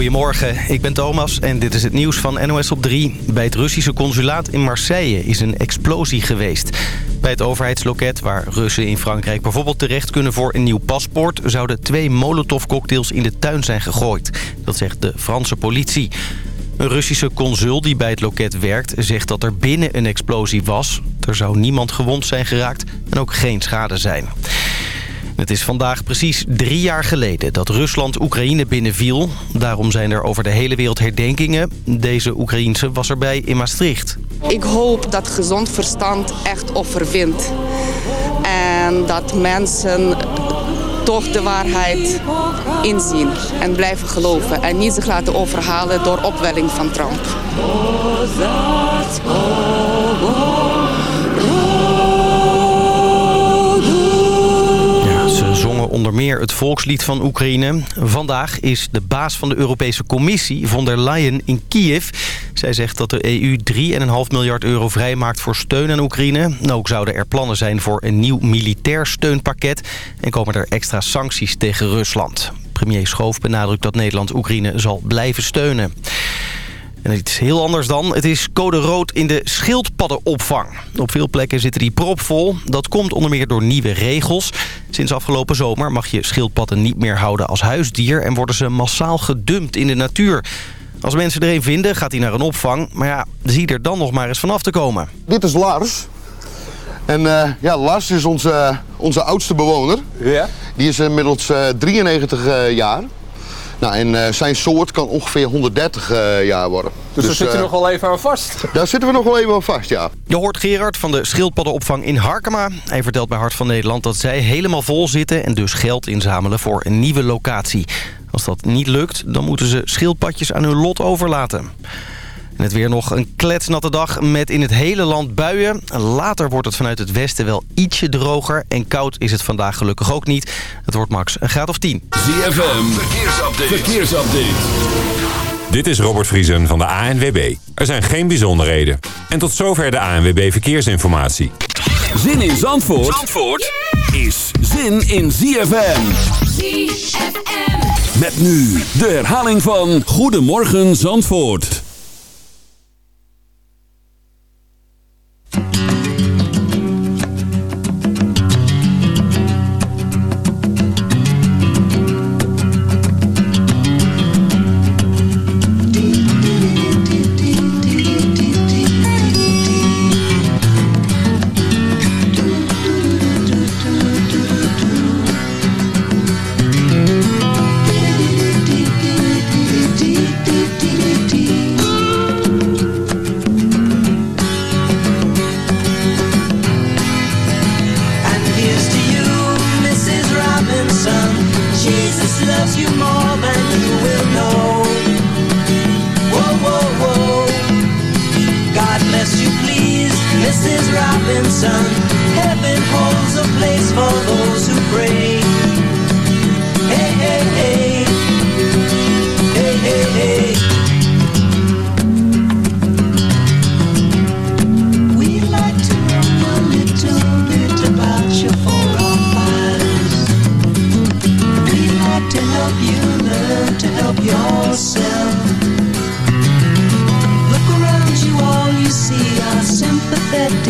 Goedemorgen, ik ben Thomas en dit is het nieuws van NOS op 3. Bij het Russische consulaat in Marseille is een explosie geweest. Bij het overheidsloket, waar Russen in Frankrijk bijvoorbeeld terecht kunnen voor een nieuw paspoort... zouden twee molotovcocktails in de tuin zijn gegooid. Dat zegt de Franse politie. Een Russische consul die bij het loket werkt zegt dat er binnen een explosie was. Er zou niemand gewond zijn geraakt en ook geen schade zijn. Het is vandaag precies drie jaar geleden dat Rusland Oekraïne binnenviel. Daarom zijn er over de hele wereld herdenkingen. Deze Oekraïense was erbij in Maastricht. Ik hoop dat gezond verstand echt overwint. En dat mensen toch de waarheid inzien en blijven geloven. En niet zich laten overhalen door opwelling van Trump. Onder meer het volkslied van Oekraïne. Vandaag is de baas van de Europese Commissie, von der Leyen, in Kiev. Zij zegt dat de EU 3,5 miljard euro vrijmaakt voor steun aan Oekraïne. Ook zouden er plannen zijn voor een nieuw militair steunpakket... en komen er extra sancties tegen Rusland. Premier Schoof benadrukt dat Nederland Oekraïne zal blijven steunen. En iets heel anders dan. Het is code rood in de schildpaddenopvang. Op veel plekken zitten die propvol. Dat komt onder meer door nieuwe regels. Sinds afgelopen zomer mag je schildpadden niet meer houden als huisdier... en worden ze massaal gedumpt in de natuur. Als mensen er een vinden, gaat hij naar een opvang. Maar ja, zie er dan nog maar eens vanaf te komen. Dit is Lars. En uh, ja, Lars is onze, onze oudste bewoner. Ja? Die is inmiddels uh, 93 uh, jaar. Nou, en uh, zijn soort kan ongeveer 130 uh, jaar worden. Dus, dus daar zitten we nog wel even aan vast? Daar zitten we nog wel even aan vast, ja. Je hoort Gerard van de schildpaddenopvang in Harkema. Hij vertelt bij Hart van Nederland dat zij helemaal vol zitten... en dus geld inzamelen voor een nieuwe locatie. Als dat niet lukt, dan moeten ze schildpadjes aan hun lot overlaten. En het weer nog een kletsnatte dag met in het hele land buien. Later wordt het vanuit het westen wel ietsje droger. En koud is het vandaag gelukkig ook niet. Het wordt max een graad of 10. ZFM, verkeersupdate. verkeersupdate. Dit is Robert Vriesen van de ANWB. Er zijn geen bijzonderheden. En tot zover de ANWB Verkeersinformatie. Zin in Zandvoort, Zandvoort is zin in ZFM. ZFM. Met nu de herhaling van Goedemorgen Zandvoort. You Mrs. Robinson. Heaven holds a place for those who pray. Hey, hey, hey. Hey, hey, hey. We like to know a little bit about you for our files. We'd like to help you learn to help yourself.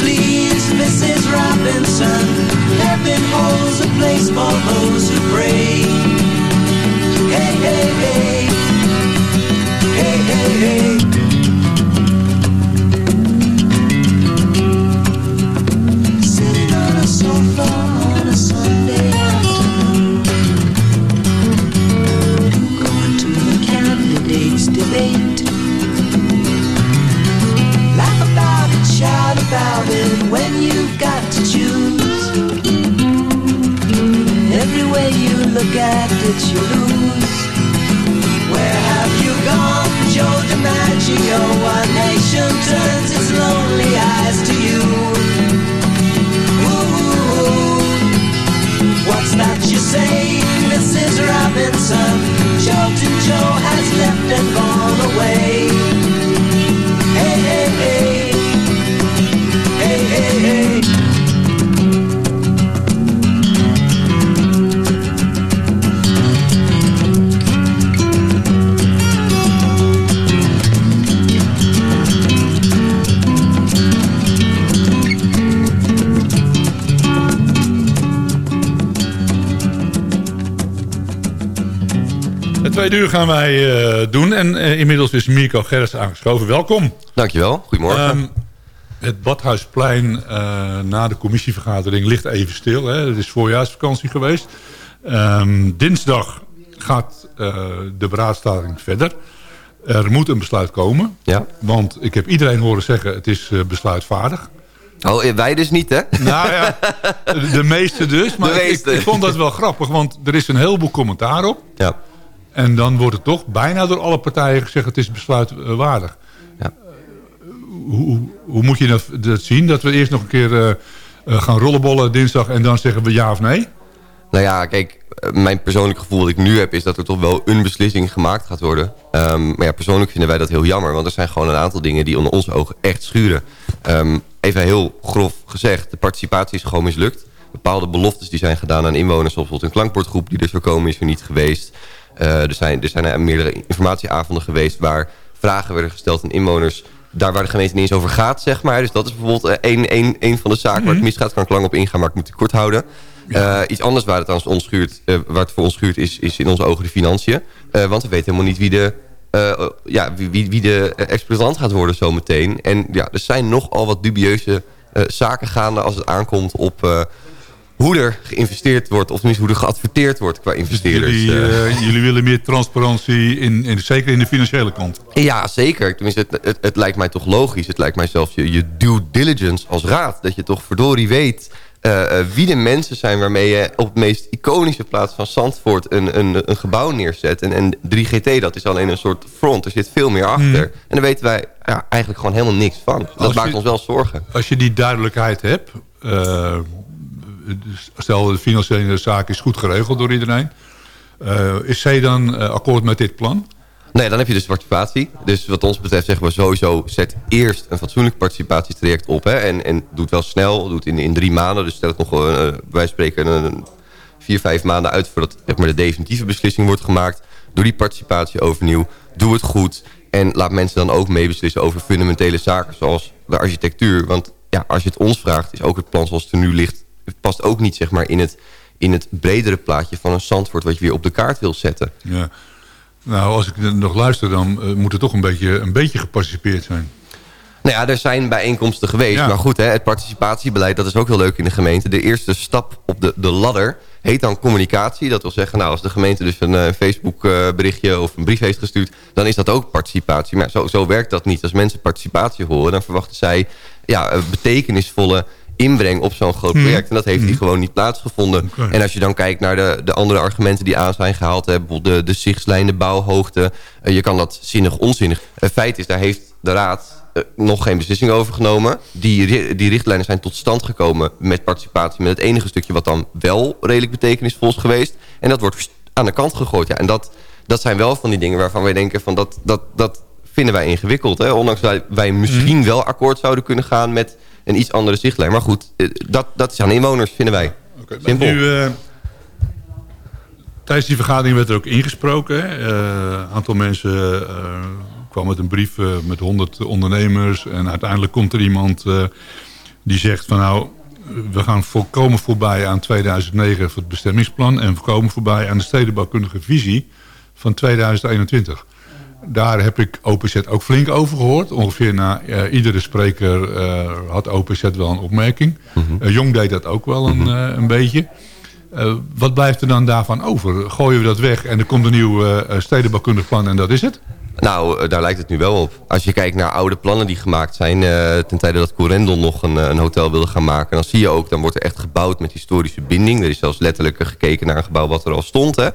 please, Miss sun. Heaven holds a place for those who pray. Hey, hey, hey. Hey, hey, hey. It, you lose. Where have you gone, Joe DiMaggio? Our nation turns its lonely eyes to you. What's that you say, Mrs. Robinson? Jolton Joe has left and gone away. Tweede uur gaan wij eh, doen. En eh, inmiddels is Mirko Gerrits aangeschoven. Welkom. Dankjewel, goedemorgen. Ehm, het Badhuisplein eh, na de commissievergadering ligt even stil. Hè. Het is voorjaarsvakantie geweest. Ehm, dinsdag gaat de beraadslaging verder. Er moet een besluit komen. Ja. Want ik heb iedereen horen zeggen het is besluitvaardig. Oh, wij dus niet, hè? Nou ja, de, meeste dus. Maar meeste. Ik, ik vond dat wel grappig, want er is een heleboel commentaar op. Ja. En dan wordt het toch bijna door alle partijen gezegd het is besluitwaardig. Ja. Hoe, hoe moet je dat, dat zien? Dat we eerst nog een keer eh, eh, gaan rollenbollen dinsdag en dan zeggen we ja of nee? Nou ja, kijk, eh, mijn persoonlijk gevoel dat ik nu heb... is dat er toch wel een beslissing gemaakt gaat worden. Ehm, maar ja, persoonlijk vinden wij dat heel jammer. Want er zijn gewoon een aantal dingen die onder onze ogen echt schuren. Ehm, even heel grof gezegd, de participatie is gewoon mislukt. Bepaalde beloftes die zijn gedaan aan inwoners... zoals bijvoorbeeld een klankbordgroep die er zou komen, is er niet geweest. Eh, er, zijn, er zijn er meerdere informatieavonden geweest... waar vragen werden gesteld aan inwoners... daar waar de gemeente niet eens over gaat, zeg maar. Dus dat is bijvoorbeeld eh, één, één, één van de zaken waar het misgaat. kan ik lang op ingaan, maar ik moet het kort houden. Eh, iets anders waar het, aan ons schuurt, eh, waar het voor ons schuurt is, is in onze ogen de financiën. Eh, want we weten helemaal niet wie de, eh, eh, ja, wie, wie, wie de eh, exploitant gaat worden zometeen. En ja, er zijn nogal wat dubieuze eh, zaken gaande als het aankomt op eh, hoe er geïnvesteerd wordt. Of tenminste hoe er geadverteerd wordt qua investeerders. Jullie, Eh, eh, jullie willen meer transparantie, in, in, zeker in de financiële kant. Ja, zeker. Tenminste, het, het, het lijkt mij toch logisch. Het lijkt mij zelfs je, je due diligence als raad. Dat je toch verdorie weet eh, wie de mensen zijn... waarmee je op de meest iconische plaats van Zandvoort een, een, een gebouw neerzet. En, en 3GT, dat is alleen een soort front. Er zit veel meer achter. En daar weten wij ja, eigenlijk gewoon helemaal niks van. Dat Als maakt je- ons wel zorgen. Als je die duidelijkheid hebt... dus stel de financiële zaak is goed geregeld door iedereen... eh, is zij dan eh, akkoord met dit plan? Nee, dan heb je dus participatie. Dus wat ons betreft zeggen we sowieso... zet eerst een fatsoenlijk participatietraject op. Hè, en, en doe het wel snel. Doe het in, in drie maanden. Dus stel het nog eh, wij spreken een, vier, vijf maanden uit... voordat zeg maar, de definitieve beslissing wordt gemaakt. Doe die participatie overnieuw. Doe het goed. En laat mensen dan ook meebeslissen over fundamentele zaken... zoals de architectuur. Want ja, als je het ons vraagt... is ook het plan zoals het nu ligt... past ook niet zeg maar, in, het, in het bredere plaatje van een Zandvoort... wat je weer op de kaart wil zetten. Ja. Nou, als ik nog luister, dan eh, moet het toch een beetje, een beetje geparticipeerd zijn. Nou ja, er zijn bijeenkomsten geweest. Ja. Maar goed, hè, het participatiebeleid, dat is ook heel leuk in de gemeente. De eerste stap op de, de ladder heet dan communicatie. Dat wil zeggen, nou, als de gemeente dus een eh, Facebook eh, berichtje of een brief heeft gestuurd... dan is dat ook participatie. Maar zo, zo werkt dat niet. Als mensen participatie horen, dan verwachten zij ja, een betekenisvolle inbreng op zo'n groot project. En dat heeft hier gewoon niet plaatsgevonden. En als je dan kijkt naar de, de andere argumenten die aan zijn gehaald... Hè, bijvoorbeeld de, de zichtslijn, de bouwhoogte... eh, je kan dat zinnig, onzinnig. Het feit is, daar heeft de raad eh, nog geen beslissing over genomen. Die, die richtlijnen zijn tot stand gekomen met participatie... met het enige stukje wat dan wel redelijk betekenisvol is geweest. En dat wordt aan de kant gegooid. Ja, en dat, dat zijn wel van die dingen waarvan wij denken... van dat, dat, dat vinden wij ingewikkeld. Hè? Ondanks dat wij misschien wel akkoord zouden kunnen gaan... met een iets andere zichtlijn. Maar goed, eh, dat, dat is aan inwoners, vinden wij. Simpel. Nu, eh, tijdens die vergadering werd er ook ingesproken. Eh, Een aantal mensen kwam met een brief met 100 ondernemers. En uiteindelijk komt er iemand die zegt van nou... we gaan volkomen voorbij aan 2009 voor het bestemmingsplan... en volkomen voorbij aan de stedenbouwkundige visie van 2021. Daar heb ik OPZ ook flink over gehoord. Ongeveer na eh, iedere spreker eh, had OPZ wel een opmerking. Eh, Jong deed dat ook wel een, eh, een beetje. Wat blijft er dan daarvan over? Gooien we dat weg en er komt een nieuw stedenbouwkundig plan en dat is het? Nou, daar lijkt het nu wel op. Als je kijkt naar oude plannen die gemaakt zijn... ten tijde dat Corendon nog een, een hotel wilde gaan maken... dan zie je ook, dan wordt er echt gebouwd met historische binding. Er is zelfs letterlijk gekeken naar een gebouw wat er al stond. Hè?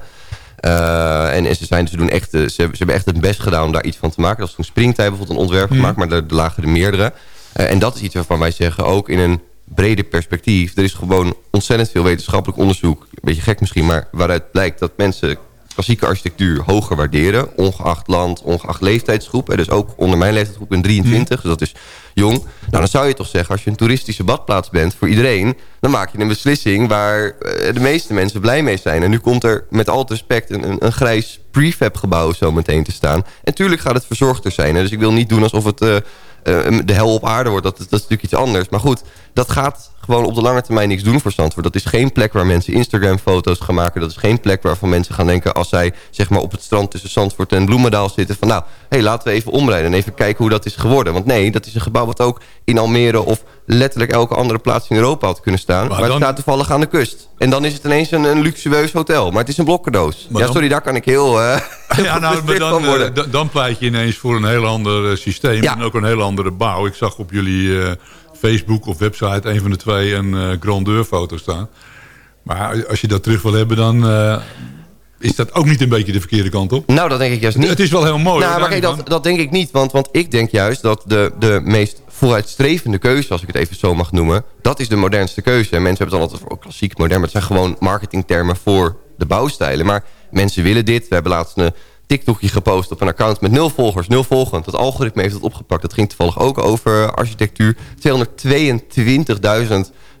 Eh, en, en ze, zijn, ze, doen echt, eh, ze, ze hebben echt het best gedaan om daar iets van te maken. Dat is toen Springtij bijvoorbeeld een ontwerp gemaakt... maar er, er lagen er meerdere. Eh, en dat is iets waarvan wij zeggen, ook in een breder perspectief... er is gewoon ontzettend veel wetenschappelijk onderzoek... een beetje gek misschien, maar waaruit blijkt dat mensen klassieke architectuur hoger waarderen. Ongeacht land, ongeacht leeftijdsgroep. En dus ook onder mijn leeftijdsgroep ben 23, dus dat is jong. Nou, dan zou je toch zeggen, als je een toeristische badplaats bent voor iedereen... dan maak je een beslissing waar eh, de meeste mensen blij mee zijn. En nu komt er met al het respect een, een, een grijs prefab gebouw zo meteen te staan. En tuurlijk gaat het verzorgder zijn. Hè? Dus ik wil niet doen alsof het... eh, de hel op aarde wordt, dat, dat is natuurlijk iets anders. Maar goed, dat gaat gewoon op de lange termijn niks doen voor Zandvoort. Dat is geen plek waar mensen Instagram-foto's gaan maken. Dat is geen plek waarvan mensen gaan denken... als zij zeg maar, op het strand tussen Zandvoort en Bloemendaal zitten... van nou, hey, laten we even omrijden en even kijken hoe dat is geworden. Want nee, dat is een gebouw wat ook in Almere... of letterlijk elke andere plaats in Europa had kunnen staan. Maar, dan- het staat toevallig aan de kust. En dan is het ineens een, een luxueus hotel. Maar het is een blokkendoos. Maar ja, sorry, daar kan ik heel... eh, Ja, nou, maar gefrustreerd dan, van worden. eh, dan- dan pleit je ineens voor een heel ander eh, systeem. Ja. En ook een heel andere bouw. Ik zag op jullie Facebook of website, een van de twee, een grandeur foto staan. Maar als je dat terug wil hebben, dan is dat ook niet een beetje de verkeerde kant op. Nou, dat denk ik juist niet. Het is wel heel mooi. Nou, maar kijk, dat, dat denk ik niet. Want, want ik denk juist dat de, de meest vooruitstrevende keuze, als ik het even zo mag noemen, dat is de modernste keuze. En mensen hebben het dan altijd voor klassiek, modern, het zijn gewoon marketingtermen voor de bouwstijlen. Maar mensen willen dit. We hebben laatst een TikTokje gepost op een account met nul volgers, nul volgend. Het algoritme heeft het opgepakt. Dat ging toevallig ook over architectuur. 222.000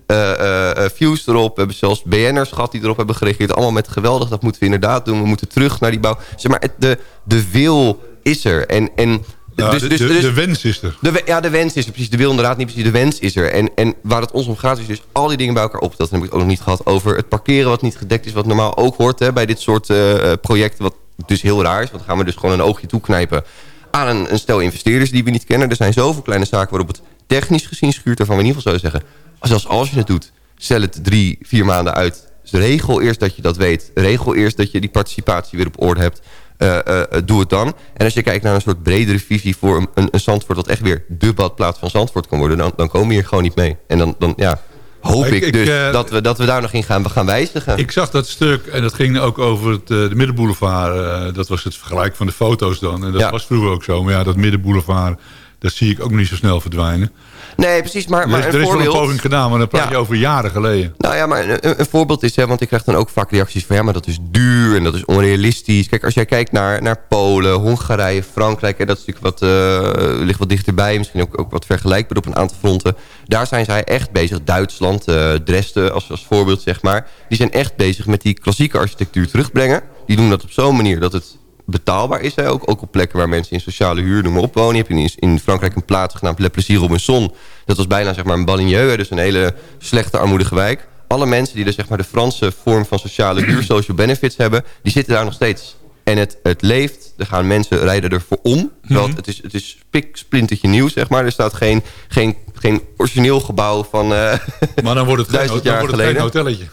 eh, eh, eh, views erop. We hebben zelfs BN'ers gehad die erop hebben gereageerd. Allemaal met geweldig, dat moeten we inderdaad doen. We moeten terug naar die bouw. Zeg maar, de, de wil is er. En, en Ja, dus, de, dus, dus- de wens is er. de, ja, de wens is er precies. De wil inderdaad niet precies. De wens is er. En, en waar het ons om gaat is dus al die dingen bij elkaar opgeteld. Dan heb ik het ook nog niet gehad over het parkeren wat niet gedekt is. Wat normaal ook hoort hè, bij dit soort eh, projecten. Wat dus heel raar is. Want dan gaan we dus gewoon een oogje toeknijpen aan een, een stel investeerders die we niet kennen. Er zijn zoveel kleine zaken waarop het technisch gezien schuurt. Waarvan we in ieder geval zouden zeggen. Zelfs als je het doet, stel het drie, vier maanden uit. Dus regel eerst dat je dat weet. Regel eerst dat je die participatie weer op orde hebt. Eh, eh, doe het dan. En als je kijkt naar een soort bredere visie voor een, een, een Zandvoort... dat echt weer de badplaats van Zandvoort kan worden... dan, dan komen we hier gewoon niet mee. En dan, dan ja, hoop Ik- ik, ik, dus eh, dat, we, dat we daar nog in gaan, we gaan wijzigen. Ik zag dat stuk en dat ging ook over het, de middenboulevard. dat was het vergelijk van de foto's dan. En dat Ja. was vroeger ook zo. Maar ja, dat middenboulevard, dat zie ik ook niet zo snel verdwijnen. nee, precies. Maar, Er maar een er is wel een poging gedaan, maar dan praat Ja. je over jaren geleden. Nou ja, maar een, een voorbeeld is, hè, want ik krijg dan ook vaak reacties van... ja, maar dat is duur en dat is onrealistisch. Kijk, als jij kijkt naar, naar Polen, Hongarije, Frankrijk... Hè, dat is natuurlijk wat, eh, ligt wat dichterbij, misschien ook, ook wat vergelijkbaar op een aantal fronten. Daar zijn zij echt bezig. Duitsland, eh, Dresden als, als voorbeeld, zeg maar. Die zijn echt bezig met die klassieke architectuur terugbrengen. Die doen dat op zo'n manier dat het betaalbaar is. Hè? Ook, ook op plekken waar mensen in sociale huur noem maar op wonen. Je hebt in, in Frankrijk een plaats genaamd Le Plessis Robinson. Dat was bijna zeg maar een baligneux, hè, dus een hele slechte armoedige wijk. Alle mensen die er zeg maar de Franse vorm van sociale huur, social benefits hebben, die zitten daar nog steeds. En het, het leeft, er gaan mensen rijden ervoor om. Terwijl het, is, het is nieuw, zeg maar. Er staat geen, geen, geen origineel gebouw van... eh, Maar dan wordt het geen, Duizend dan jaar wordt het geen hotelletje.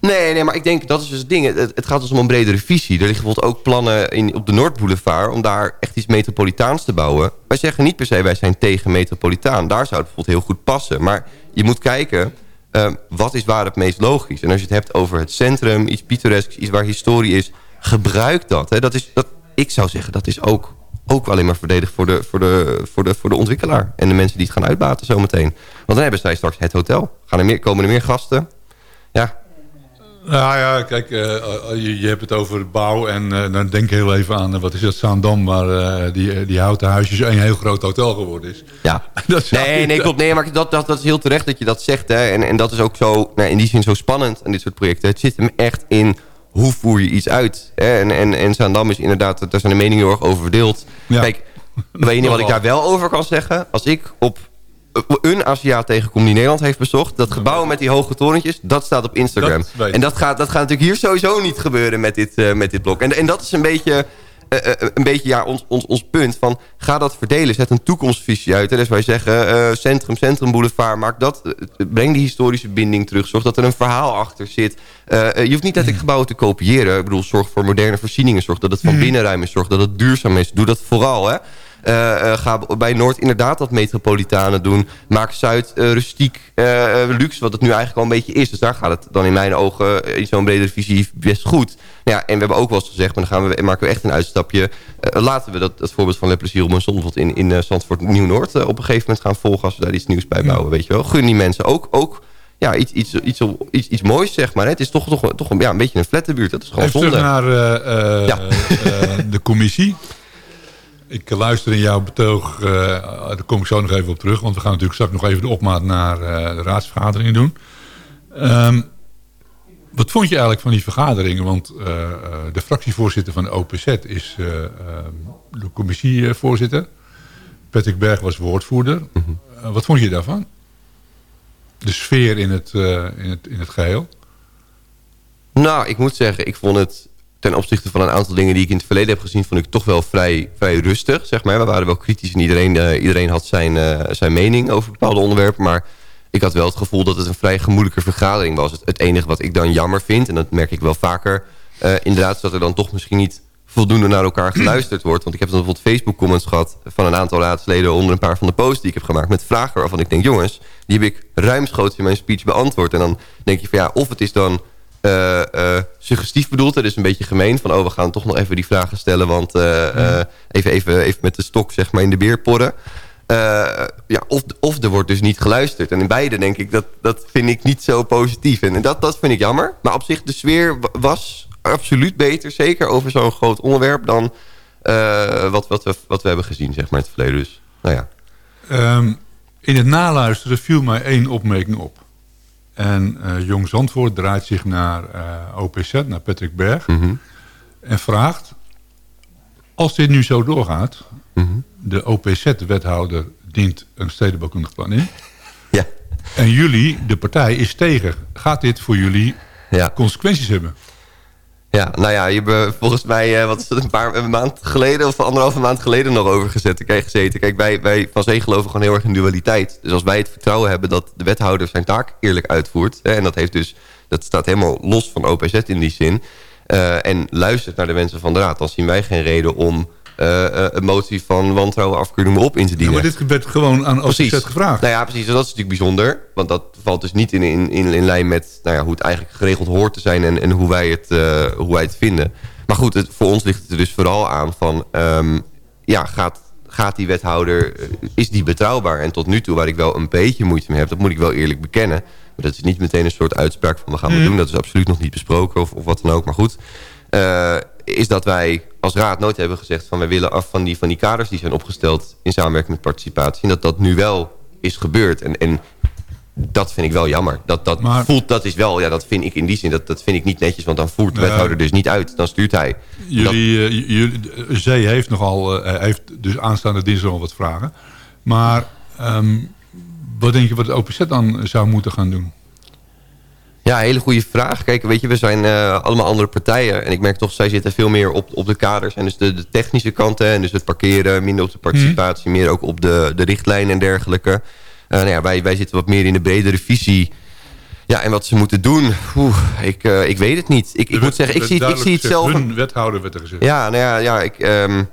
Nee, nee, maar ik denk dat is dus het ding. Het, het gaat dus om een bredere visie. Er liggen bijvoorbeeld ook plannen in, op de Noordboulevard... om daar echt iets metropolitaans te bouwen. Wij zeggen niet per se wij zijn tegen metropolitaan. Daar zou het bijvoorbeeld heel goed passen. Maar je moet kijken, eh, wat is waar het meest logisch? En als je het hebt over het centrum, iets pittoresks... iets waar historie is, gebruik dat. Hè. dat, is, dat ik zou zeggen, dat is ook, ook alleen maar verdedigd voor de, voor, de, voor, de, voor de ontwikkelaar. En de mensen die het gaan uitbaten zometeen. Want dan hebben zij straks het hotel. Gaan er meer, komen er meer gasten? Ja, Nou ja, kijk, eh, je, je hebt het over bouw en eh, dan denk ik heel even aan, eh, wat is dat, Zaandam, waar eh, die, die houten huisjes een heel groot hotel geworden is. Ja. Dat Nee, nee, klopt. Nee, maar dat, dat, dat is heel terecht dat je dat zegt. Hè. En, en dat is ook zo, nou, in die zin zo spannend aan dit soort projecten. Het zit hem echt in hoe voer je iets uit. Hè. En, en, en Zaandam is inderdaad, daar zijn de meningen heel erg over verdeeld. Ja. Kijk, weet je niet wat ik daar wel over kan zeggen? Als ik op een Aziat tegenkomt die Nederland heeft bezocht. Dat gebouw met die hoge torentjes, dat staat op Instagram. Dat ik. en dat gaat, dat gaat natuurlijk hier sowieso niet gebeuren met dit, eh, met dit blok. En, en dat is een beetje... eh, eh, een beetje ja, ons, ons, ons punt van ga dat verdelen. Zet een toekomstvisie uit. Hè. Dus wij zeggen centrum, centrum, boulevard. Maak dat, breng die historische binding terug. Zorg dat er een verhaal achter zit. Je hoeft niet letterlijk gebouwen te kopiëren. Ik bedoel, zorg voor moderne voorzieningen. Zorg dat het van binnenruim is. Zorg dat het duurzaam is. Doe dat vooral. Hè. Eh, eh, ga bij Noord inderdaad dat metropolitane doen. Maak Zuid eh, rustiek luxe, wat het nu eigenlijk al een beetje is. Dus daar gaat het dan in mijn ogen in zo'n bredere visie best goed. Nou ja, en we hebben ook wel eens gezegd, maar dan gaan we, maken we echt een uitstapje. Laten we dat, dat voorbeeld van Le Plezier op een zondag in, in Zandvoort Nieuw-Noord op een gegeven moment gaan volgen als we daar iets nieuws bij bouwen, weet je wel. Gun die mensen ook, ook ja, iets, iets, iets, iets, iets moois, zeg maar. Het is toch, toch, toch een, ja, een beetje een flatte buurt. Dat is gewoon Even zonde. terug naar Ja. de commissie. Ik luister in jouw betoog, eh, daar kom ik zo nog even op terug. Want we gaan natuurlijk straks nog even de opmaat naar eh, de raadsvergaderingen doen. Ehm, wat vond je eigenlijk van die vergaderingen? Want eh, de fractievoorzitter van de OPZ is eh, ehm, de commissievoorzitter. Patrick Berg was woordvoerder. Eh, wat vond je daarvan? De sfeer in het, in het, in het geheel? Nou, ik moet zeggen, ik vond het ten opzichte van een aantal dingen die ik in het verleden heb gezien, vond ik toch wel vrij, vrij rustig. Zeg maar. We waren wel kritisch en iedereen, eh, iedereen had zijn, eh, zijn mening over bepaalde onderwerpen. Maar ik had wel het gevoel dat het een vrij gemoedelijke vergadering was. Het, enige wat ik dan jammer vind, en dat merk ik wel vaker, eh, inderdaad is dat er dan toch misschien niet voldoende naar elkaar geluisterd wordt. Want ik heb dan bijvoorbeeld Facebook comments gehad van een aantal raadsleden onder een paar van de posts die ik heb gemaakt met vragen waarvan ik denk, jongens, die heb ik ruimschoots in mijn speech beantwoord. En dan denk je van ja, of het is dan eh, eh, suggestief bedoeld. Het is een beetje gemeen van, oh, we gaan toch nog even die vragen stellen. Want eh, even, even, even met de stok zeg maar in de beer porren. Ja, of, of er wordt dus niet geluisterd. En in beide denk ik, dat, dat vind ik niet zo positief. En, dat, dat vind ik jammer. Maar op zich, de sfeer wa- was absoluut beter. Zeker over zo'n groot onderwerp dan wat, wat, we, wat we hebben gezien zeg maar, in het verleden. Dus, nou ja. Ehm, in het naluisteren viel mij één opmerking op. En eh, Jong Zandvoort draait zich naar eh, OPZ, naar Patrick Berg. Mhm. En vraagt, als dit nu zo doorgaat... Mhm. de OPZ-wethouder dient een stedenbouwkundig plan in... Ja. en jullie, de partij, is tegen. Gaat dit voor jullie Ja. consequenties hebben? Ja, nou ja, je hebt volgens mij, eh, wat is het, een paar een maand geleden of anderhalve maand geleden nog over gezeten. Kijk, wij, wij van Zee geloven gewoon heel erg in dualiteit. Dus als wij het vertrouwen hebben dat de wethouder zijn taak eerlijk uitvoert, hè, en dat heeft dus, dat staat helemaal los van OPZ in die zin, eh, en luistert naar de wensen van de raad, dan zien wij geen reden om eh, eh, een motie van wantrouwen afkeuring me op in te Ja, dienen. maar dit werd gewoon aan Precies. gevraagd. Nou ja, precies. Dat is natuurlijk bijzonder. Want dat valt dus niet in, in, in, in lijn met nou ja, hoe het eigenlijk geregeld hoort te zijn... en, en hoe, wij het, eh, hoe wij het vinden. Maar goed, het, voor ons ligt het er dus vooral aan van... ehm, ja, gaat, gaat die wethouder... eh, is die betrouwbaar? En tot nu toe, waar ik wel een beetje moeite mee heb... dat moet ik wel eerlijk bekennen. Maar dat is niet meteen een soort uitspraak van... we gaan het doen. Dat is absoluut nog niet besproken of, of wat dan ook. Maar goed... Eh, is dat wij als raad nooit hebben gezegd... van wij willen af van die, van die kaders die zijn opgesteld... in samenwerking met participatie. En dat dat nu wel is gebeurd. En, en dat vind ik wel jammer. Dat, dat Maar- voelt, dat is wel... Ja, dat vind ik in die zin, dat, dat vind ik niet netjes. Want dan voert de wethouder dus niet uit. Dan stuurt hij. Jullie, eh, jullie, de Zee heeft nogal, eh, heeft dus aanstaande dinsdag al wat vragen. Maar ehm, wat denk je wat de OPZ dan zou moeten gaan doen? Ja, hele goede vraag. Kijk, weet je, we zijn eh, allemaal andere partijen. En ik merk toch, zij zitten veel meer op, op de kaders. En dus de, de technische kant. Hè, en dus het parkeren, minder op de participatie. Meer ook op de, de richtlijnen en dergelijke. Eh, nou ja, wij, wij zitten wat meer in de bredere visie. Ja, en wat ze moeten doen, oeh, ik, eh, ik weet het niet. Ik, ik moet zeggen, ik zie, ik zie het zelf... Hun wethouder werd er gezegd. Ja, nou ja, ja ik, ehm,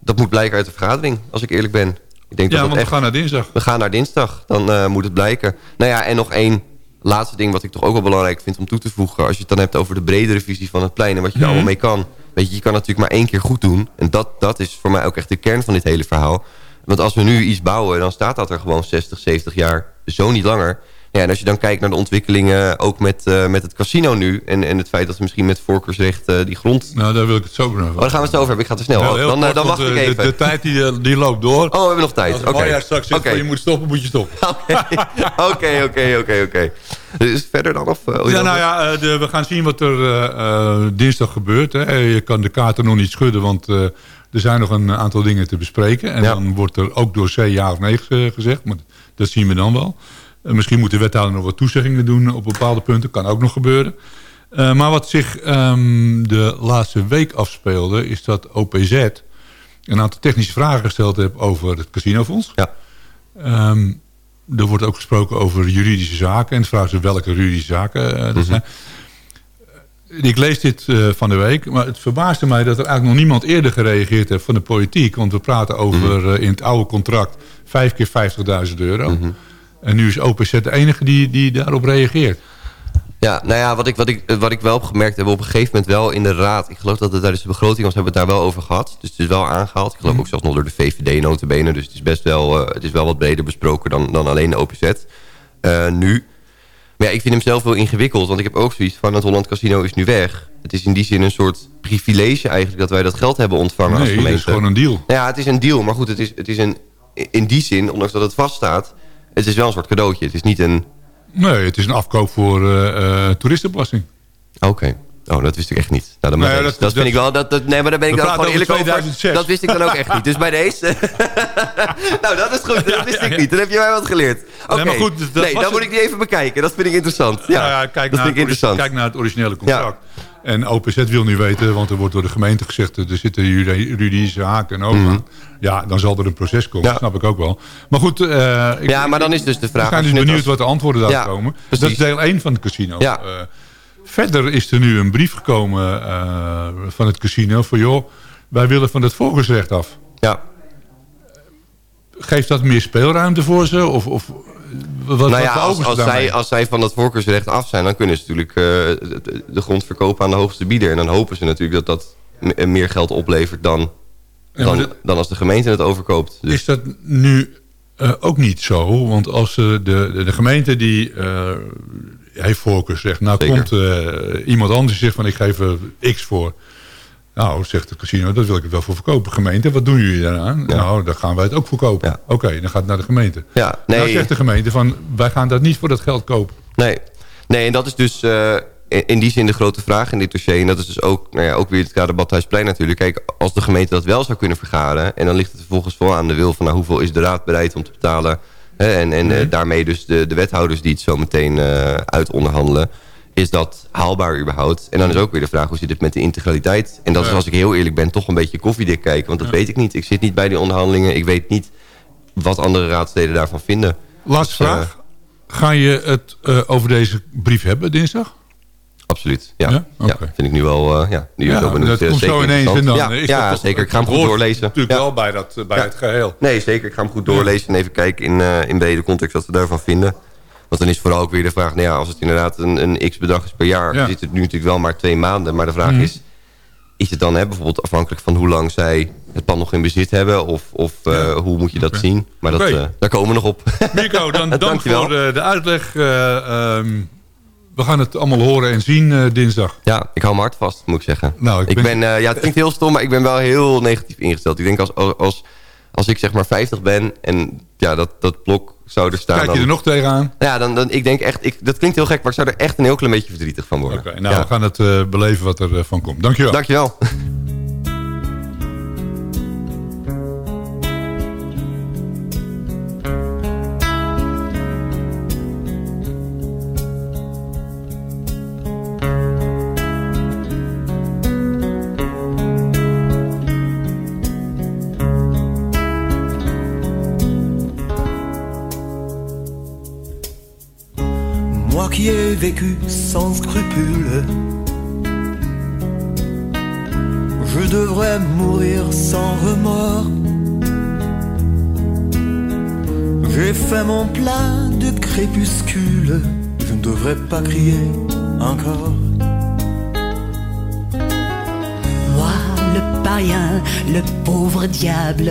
dat moet blijken uit de vergadering, als ik eerlijk ben. Ik denk Ja, dat want dat we echt... gaan naar dinsdag. We gaan naar dinsdag, dan moet het blijken. Nou ja, en nog één laatste ding wat ik toch ook wel belangrijk vind om toe te voegen. Als je het dan hebt over de bredere visie van het plein en wat je er Mhm. allemaal mee kan. Weet je, je kan natuurlijk maar één keer goed doen. En dat, dat is voor mij ook echt de kern van dit hele verhaal. Want als we nu iets bouwen, dan staat dat er gewoon 60, 70 jaar. Zo niet langer. Ja, en als je dan kijkt naar de ontwikkelingen, ook met, eh, met het casino nu... En, en het feit dat we misschien met voorkeursrecht eh, die grond... Nou, daar wil ik het zo over hebben. Oh, daar gaan we het over hebben. Ik ga te snel. Dan, eh, kort, dan wacht ik even. De, de tijd die, die loopt door. Oh, we hebben nog tijd. Als. Marja straks zegt je moet stoppen, moet je stoppen. Oké, oké, oké, oké. Dus verder dan? Of, Ja, dan- nou ja, de- we gaan zien wat er dinsdag gebeurt. Hè. Je kan de kaarten nog niet schudden, want er zijn nog een aantal dingen te bespreken. En Ja. dan wordt er ook door C ja of nee ge- gezegd. Maar Dat zien we dan wel. Uh, misschien moet de wethouder nog wat toezeggingen doen op bepaalde punten. Kan ook nog gebeuren. Uh, maar wat zich um, de laatste week afspeelde... is dat OPZ een aantal technische vragen gesteld heeft over het casinofonds. Ja. Um, er wordt ook gesproken over juridische zaken. En de vraag is welke juridische zaken uh, dat mm -hmm. zijn. Ik lees dit uh, van de week, maar het verbaasde mij dat er eigenlijk nog niemand eerder gereageerd heeft van de politiek. Want we praten over mm -hmm. uh, in het oude contract vijf keer 50.000 euro. Mm -hmm. En nu is OPZ de enige die, die daarop reageert. Ja, nou ja, wat ik, wat, ik, wat ik wel heb gemerkt, hebben op een gegeven moment wel in de raad... ik geloof dat het tijdens de begroting was, hebben we het daar wel over gehad. Dus het is wel aangehaald. Ik geloof ook zelfs nog door de VVD notabene. Dus het is best wel, uh, het is wel wat breder besproken dan, dan alleen de OPZ. Uh, nu. Maar ja, ik vind hem zelf wel ingewikkeld. Want ik heb ook zoiets van, het Holland Casino is nu weg. Het is in die zin een soort privilege eigenlijk... dat wij dat geld hebben ontvangen nee, als gemeente. het is gewoon een deal. Nou ja, het is een deal. Maar goed, het is, het is een, in die zin, ondanks dat het vaststaat... het is wel een soort cadeautje. Het is niet een... Nee, het is een afkoop voor uh, uh, toeristenbelasting. Oké. Okay. Oh, dat wist ik echt niet. Nou, dan nee, dat, dat, dat, vind ik wel. Dat, dat, nee, maar daar ben ik dan gewoon eerlijk 2006. over. Dat wist ik dan ook echt niet. Dus bij deze. nou, dat is goed. Dat wist ik niet. Dan heb je mij wat geleerd. Oké. Okay. Nee, nee dan moet ik die even bekijken. Dat vind ik interessant. Ja, kijk, dat naar vind ik interessant. kijk naar het originele contract. En OPZ wil nu weten, want er wordt door de gemeente gezegd... er zitten juridische haken en over. Mm -hmm. Ja, dan zal er een proces komen, ja. dat snap ik ook wel. Maar goed... Uh, ik, ja, maar dan is dus de vraag... Ik ben dus benieuwd wat de antwoorden daar ja, komen. Precies. Dat is deel 1 van het casino. Ja. Uh, verder is er nu een brief gekomen uh, van het casino... van joh, wij willen van het volksrecht af. Ja. Geeft dat meer speelruimte voor ze? Of, of wat, nou wat ja, als, als, zij, als zij van dat voorkeursrecht af zijn... dan kunnen ze natuurlijk uh, de, de grond verkopen aan de hoogste bieder. En dan hopen ze natuurlijk dat dat meer geld oplevert dan, ja, dan, dan, als de gemeente het overkoopt. Dus. Is dat nu uh, ook niet zo? Want als uh, de, de, de, gemeente die heeft voorkeursrecht... nou Zeker. komt iemand anders die zegt van ik geef er x voor... Nou, zegt het casino, dat wil ik het wel voor verkopen. Gemeente, wat doen jullie daaraan? Ja. Nou, dan gaan wij het ook verkopen. Ja. Oké, okay, dan gaat het naar de gemeente. Ja, nee. Nou zegt de gemeente van, wij gaan dat niet voor dat geld kopen. Nee, nee en dat is dus uh, in die zin de grote vraag in dit dossier. En dat is dus ook, nou ja, ook weer het kader Badhuisplein natuurlijk. Kijk, als de gemeente dat wel zou kunnen vergaren... en dan ligt het vervolgens vol aan de wil van... Nou, hoeveel is de raad bereid om te betalen... Hè, en, en nee. uh, daarmee dus de, de wethouders die het zo meteen uh, uit onderhandelen is dat haalbaar überhaupt? En dan is ook weer de vraag, hoe zit het met de integraliteit? En dat is, als ik heel eerlijk ben, toch een beetje koffiedik kijken. Want dat weet ik niet. Ik zit niet bij die onderhandelingen. Ik weet niet wat andere raadsteden daarvan vinden. Laatste dus, vraag. Uh, Ga je het uh, over deze brief hebben dinsdag? Absoluut, ja. ja? Okay. ja vind ik nu wel... Uh, ja, nu ja, benoemd, dat komt zo ineens en dan ja, ja, zeker. Ik ga hem goed doorlezen. natuurlijk wel bij, dat, bij het geheel. Nee, zeker. Ik ga hem goed doorlezen en even kijken in, in brede context wat we daarvan vinden. Want dan is vooral ook weer de vraag... Nou ja, als het inderdaad een, een x-bedrag is per jaar... Ja. zit het nu natuurlijk wel maar twee maanden. Maar de vraag mm. is... Is het dan hè, bijvoorbeeld afhankelijk van hoe lang zij het pand nog in bezit hebben? Of, of ja. uh, hoe moet je dat okay. zien? Maar dat, okay. uh, daar komen we nog op. Mirko, dan dank voor de, de uitleg. Uh, um, we gaan het allemaal horen en zien dinsdag. Ja, ik hou me hard vast, moet ik zeggen. Nou, ik, ik ben, ben ja, het klinkt heel stom, maar ik ben wel heel negatief ingesteld. Ik denk als, als, als ik zeg maar 50 ben en ja, dat, dat blok zou er staan. Kijk je dan, er nog tegenaan? Ja, dan, dan ik denk echt, ik, dat klinkt heel gek, maar ik zou er echt een heel klein beetje verdrietig van worden. Oké, okay, nou ja. we gaan het uh, beleven wat er uh, van komt. Dankjewel. Dankjewel. Vécu sans scrupule. Je devrais mourir sans remords. J'ai fait mon plat de crépuscule, je ne devrais pas crier encore. Moi, le païen, le pauvre diable,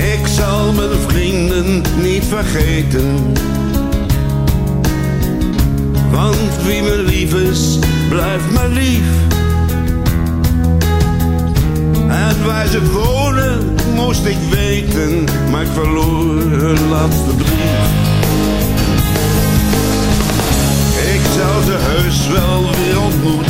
Ik zal mijn vrienden niet vergeten. Want wie me lief is, blijft me lief. En waar ze wonen, moest ik weten, maar ik verloor hun laatste brief. Ik zou ze heus wel weer ontmoeten.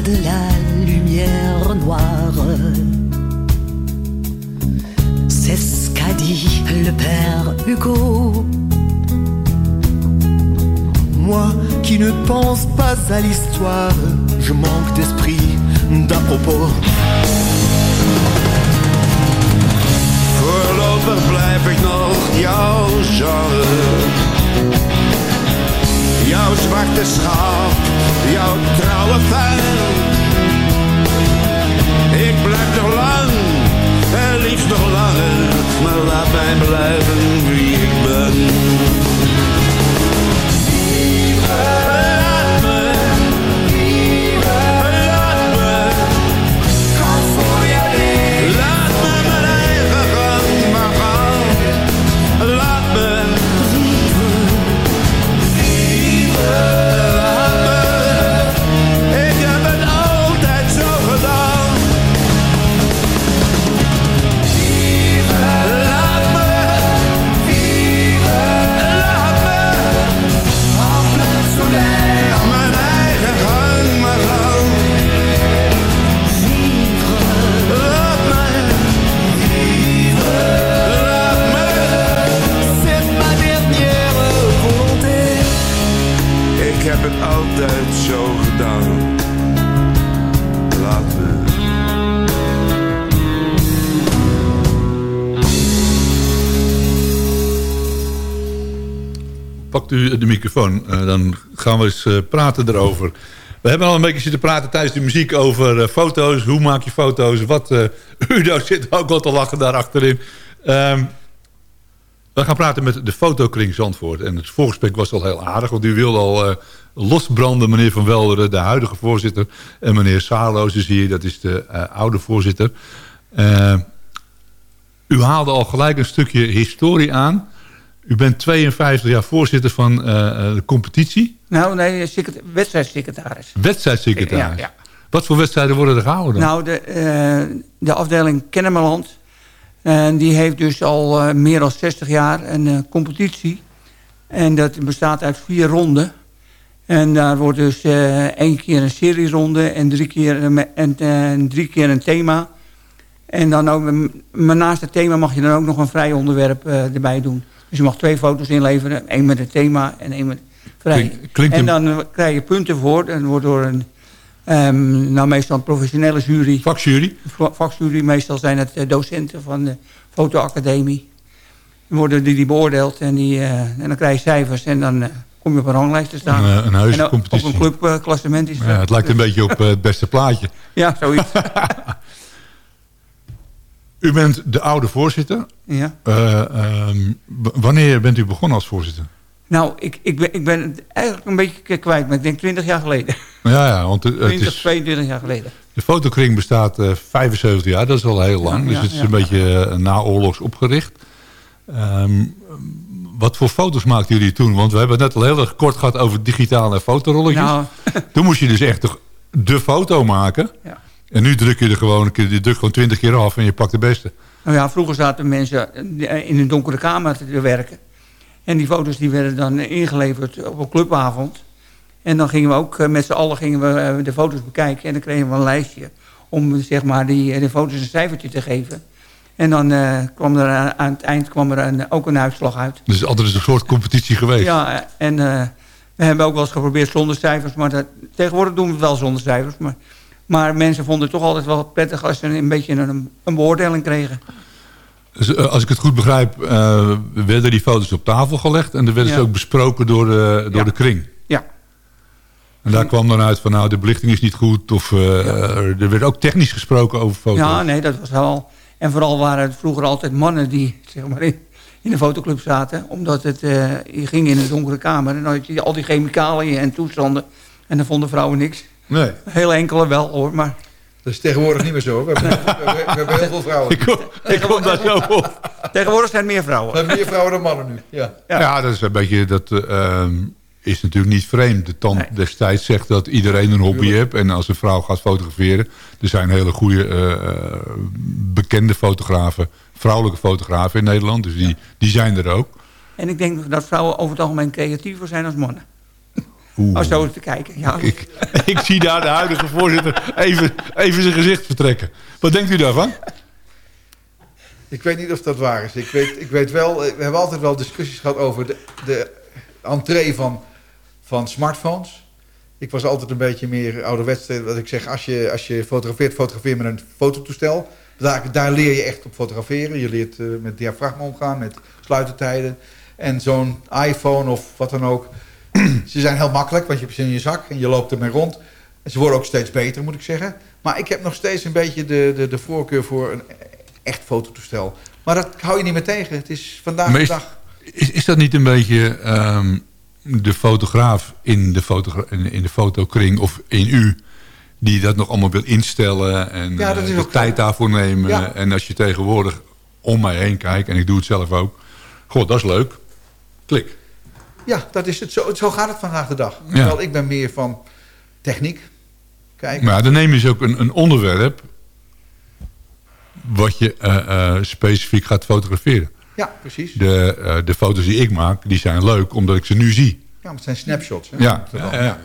De la lumière noire. C'est ce qu'a dit le père Hugo. Moi qui ne pense pas à l'histoire, je manque d'esprit, d'à propos. Voorlopig blijf ik nog jouw genre. Jouw zwarte schaap, jouw trouwe fan. Ik blijf nog lang, en liefst nog langer, maar laat mij blijven wie ik ben. Heb het altijd zo gedaan. Laat me. Pakt u de microfoon, eh, dan gaan we eens eh, praten erover. We hebben al een beetje zitten praten tijdens de muziek over eh, foto's. Hoe maak je foto's? Wat, Udo zit ook al te lachen daar achterin. Ehm, we gaan praten met de fotokring Zandvoort. En het voorgesprek was al heel aardig, want u wilde al eh, losbranden... meneer Van Welderen, de huidige voorzitter... en meneer Saarloos zie je, dat is de eh, oude voorzitter. Eh, u haalde al gelijk een stukje historie aan... U bent 52 jaar voorzitter van de competitie. Nou, nee, secret- wedstrijdsecretaris. Wedstrijdsecretaris. Ja, ja. Wat voor wedstrijden worden er gehouden? Nou, de, de afdeling Kennemerland... En die heeft dus al eh, meer dan 60 jaar een eh, competitie. En dat bestaat uit vier ronden. En daar wordt dus eh, één keer een serieronde en drie keer, en, en drie keer een thema. En dan ook, maar naast het thema mag je dan ook nog een vrij onderwerp erbij doen. Dus je mag twee foto's inleveren. één met het thema en één met vrij. Klink- klinkt en dan krijg je punten voor. En wordt door een, ehm, nou meestal een professionele jury. Vakjury? Vakjury, meestal zijn het eh, docenten van de fotoacademie. Dan worden die, die beoordeeld en, die, eh, en dan krijg je cijfers. En dan eh, kom je op een ranglijst te staan. Een, en op- een clubklassement is Ja, het lijkt een beetje op het beste plaatje. Ja, zoiets. U bent de oude voorzitter. Ja. Eh, ehm, wanneer bent u begonnen als voorzitter? Nou, ik, ik, ben, ik ben het eigenlijk een beetje kwijt. Maar ik denk 20 jaar geleden. Ja, ja want het, het 20, is, 22 jaar geleden. de fotokring bestaat eh 75 jaar. Dat is al heel lang. Ja, dus ja, het is ja. een beetje eh, naoorlogs opgericht. Ehm, wat voor foto's maakten jullie toen? Want we hebben het net al heel erg kort gehad over digitale fotorolletjes. Nou, Toen moest je dus echt de, de foto maken. Ja. En nu druk je er gewoon, een keer- je drukt gewoon 20 keer af en je pakt de beste. nou ja, vroeger zaten mensen in een donkere kamer te werken. En die foto's die werden dan ingeleverd op een clubavond. En dan gingen we ook eh, met z'n allen gingen we, eh, de foto's bekijken. En dan kregen we een lijstje om zeg maar, die, de foto's een cijfertje te geven. En dan uh, kwam er aan, aan het eind kwam er een, ook een uitslag uit. Dus het is altijd een soort competitie geweest. Ja, en uh, we hebben ook wel eens geprobeerd zonder cijfers. Maar dat, tegenwoordig doen we het wel zonder cijfers. Maar, maar mensen vonden het toch altijd wel prettig als ze een beetje een, een beoordeling kregen. Uh, als ik het goed begrijp, werden die foto's op tafel gelegd... en dan werden ja. ze ook besproken door, de, door ja. de kring. Ja. En daar kwam dan uit van, nou, de belichting is niet goed... of ja. er werd ook technisch gesproken over foto's. Ja, nee, dat was wel... En vooral waren het vroeger altijd mannen die zeg maar, in, in de fotoclub zaten. Omdat het, uh, je ging in een donkere kamer en dan had je al die chemicaliën en toestanden. En dan vonden vrouwen niks. Nee. Heel enkele wel hoor, maar... Dat is tegenwoordig niet meer zo. We hebben, we hebben, we hebben heel veel vrouwen. Ik kom, ik kom daar zo op. Tegenwoordig zijn er meer vrouwen. We hebben meer vrouwen dan mannen nu. Ja, ja. ja dat is een beetje... Dat, uh, is natuurlijk niet vreemd. De tand nee. destijds zegt dat iedereen een hobby heeft. En als een vrouw gaat fotograferen... er zijn hele goede uh, bekende fotografen... vrouwelijke fotografen in Nederland. Dus die, ja. die zijn er ook. En ik denk dat vrouwen over het algemeen creatiever zijn als mannen. Oeh. Als zo te kijken. Ja. Ik, ik, zie daar de huidige voorzitter even, even zijn gezicht vertrekken. Wat denkt u daarvan? Ik weet niet of dat waar is. Ik weet, ik weet wel, we hebben altijd wel discussies gehad over de, de entree van van smartphones. Ik was altijd een beetje meer ouderwets. Wat ik zeg, als je, als je fotografeert, fotografeer met een fototoestel. Daar, daar leer je echt op fotograferen. Je leert uh, met diafragma omgaan, met sluitertijden. En zo'n iPhone of wat dan ook. ze zijn heel makkelijk, want je hebt ze in je zak en je loopt ermee rond. En ze worden ook steeds beter, moet ik zeggen. Maar ik heb nog steeds een beetje de, de, de voorkeur voor een echt fototoestel. Maar dat hou je niet meer tegen. Het is vandaag de dag... Is, is dat niet een beetje... Um de fotograaf in de, fotogra in, in de fotokring of in u... die dat nog allemaal wil instellen en ja, uh, de tijd daarvoor nemen. Ja. En als je tegenwoordig om mij heen kijkt, en ik doe het zelf ook... god, dat is leuk. Klik. Ja, dat is het. Zo, zo gaat het vandaag de dag. Ja. Terwijl ik ben meer van techniek. Kijk. Maar dan neem je dus ook een, een onderwerp... wat je uh, uh, specifiek gaat fotograferen. Ja, precies. De, uh, de foto's die ik maak, die zijn leuk omdat ik ze nu zie. Ja, maar het zijn snapshots. Hè? Ja. Ja, ja,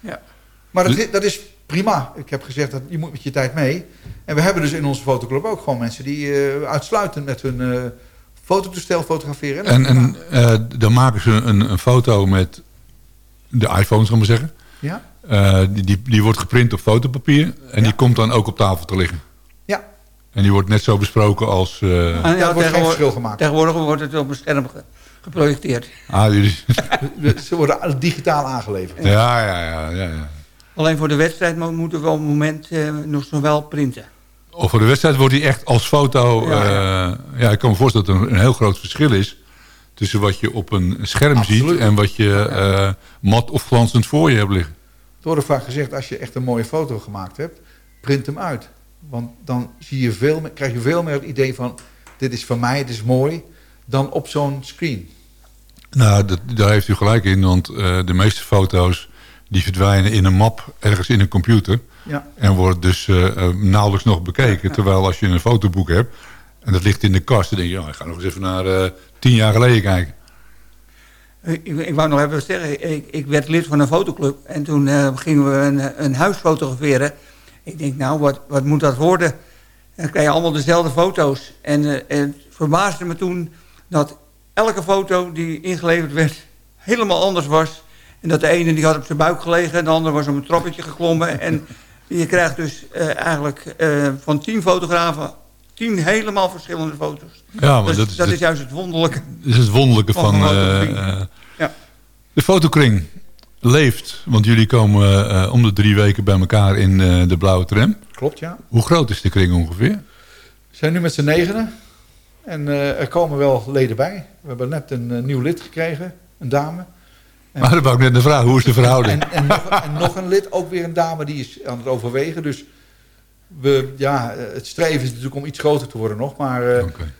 ja. Maar dat, dat is prima. Ik heb gezegd, dat je moet met je tijd mee. En we hebben dus in onze fotoclub ook gewoon mensen die uh, uitsluitend met hun uh, fototoestel fotograferen. En, en uh, dan maken ze een, een, foto met de iPhone, zal ik maar zeggen. Ja. die, die, die wordt geprint op fotopapier en die komt dan ook op tafel te liggen. Ja. En die wordt net zo besproken als... Uh... Ah, ja, er wordt geen verschil gemaakt. Tegenwoordig wordt het op een scherm ge geprojecteerd. Ah, jullie... Ze worden digitaal aangeleverd. Ja, ja, ja. ja, ja. Alleen voor de wedstrijd moeten we op het moment uh, nog zo wel printen. Of voor de wedstrijd wordt die echt als foto... Ja, ja. Uh, ja ik kan me voorstellen dat er een heel groot verschil is... tussen wat je op een scherm Absoluut. ziet... en wat je uh, mat of glanzend voor je hebt liggen. Er wordt vaak gezegd, als je echt een mooie foto gemaakt hebt... print hem uit. Want dan zie je veel meer, krijg je veel meer het idee van... dit is van mij, dit is mooi... dan op zo'n screen. Nou, dat, daar heeft u gelijk in. Want uh, de meeste foto's die verdwijnen in een map ergens in een computer. Ja. En worden dus uh, nauwelijks nog bekeken. Terwijl als je een fotoboek hebt... en dat ligt in de kast... dan denk je, ja, ik ga nog eens even naar uh, tien jaar geleden kijken. Ik, ik wou nog even zeggen, ik, ik werd lid van een fotoclub... en toen gingen we een, een huis fotograferen... Ik denk, nou, wat, wat moet dat worden? En dan krijg je allemaal dezelfde foto's. En, uh, en het verbaasde me toen dat elke foto die ingeleverd werd... helemaal anders was. En dat de ene die had op zijn buik gelegen... en de andere was op een trappetje geklommen. En je krijgt dus uh, eigenlijk uh, van tien fotografen... tien helemaal verschillende foto's. Ja, maar dus dat, is, dat is juist het wonderlijke. Dat is het wonderlijke van... van ja. De fotokring leeft. Want jullie komen uh, om de drie weken bij elkaar in uh, de blauwe tram. Klopt, ja. Hoe groot is de kring ongeveer? We zijn nu met z'n negenen. En uh, er komen wel leden bij. We hebben net een nieuw lid gekregen, een dame. Maar dat wou ik net de vraag, hoe is de verhouding? En, en, nog, en, nog, een lid, ook weer een dame, die is aan het overwegen. Dus we, ja, het streven is natuurlijk om iets groter te worden nog. Maar okay.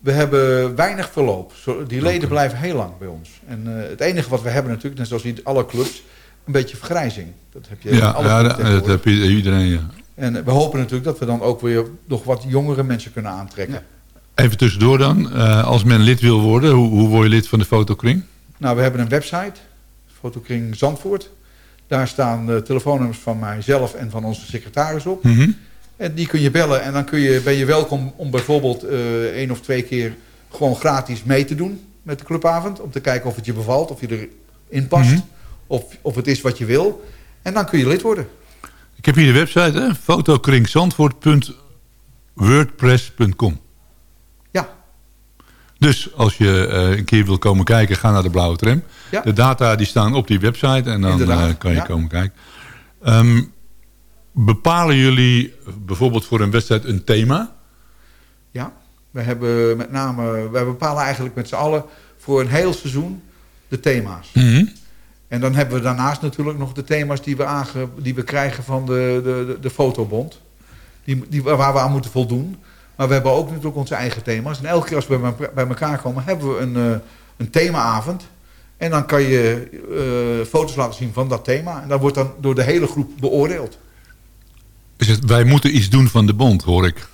we hebben weinig verloop. Die leden okay. blijven heel lang bij ons. En uh, het enige wat we hebben natuurlijk, net zoals in alle clubs, een beetje vergrijzing. Dat heb je ja, alle ja dat, dat heb je iedereen, ja. En we hopen natuurlijk dat we dan ook weer nog wat jongere mensen kunnen aantrekken. Ja. Even tussendoor dan, uh, als men lid wil worden, hoe, hoe word je lid van de fotokring? Nou, we hebben een website, Fotokring Zandvoort. Daar staan uh, telefoonnummers van mijzelf en van onze secretaris op. Mhm. En die kun je bellen en dan kun je, ben je welkom om bijvoorbeeld uh, één of twee keer gewoon gratis mee te doen met de clubavond. Om te kijken of het je bevalt, of je erin past. Mhm. of, of het is wat je wil. En dan kun je lid worden. Ik heb hier de website, hè? fotokringzandvoort.wordpress.com. Dus als je uh, een keer wil komen kijken, ga naar de Blauwe Tram. Ja. De data die staan op die website en dan uh, kan je ja. komen kijken. Um, bepalen jullie bijvoorbeeld voor een wedstrijd een thema? Ja, we hebben met name, wij bepalen eigenlijk met z'n allen voor een heel seizoen de thema's. Mm -hmm. En dan hebben we daarnaast natuurlijk nog de thema's die we, aange, die we krijgen van de, de, de fotobond. Die, die, waar we aan moeten voldoen. Maar we hebben ook natuurlijk onze eigen thema's. En elke keer als we bij elkaar komen, hebben we een, uh, een themaavond. En dan kan je uh, foto's laten zien van dat thema. En dat wordt dan door de hele groep beoordeeld. Dus het, wij moeten iets doen van de bond, hoor ik.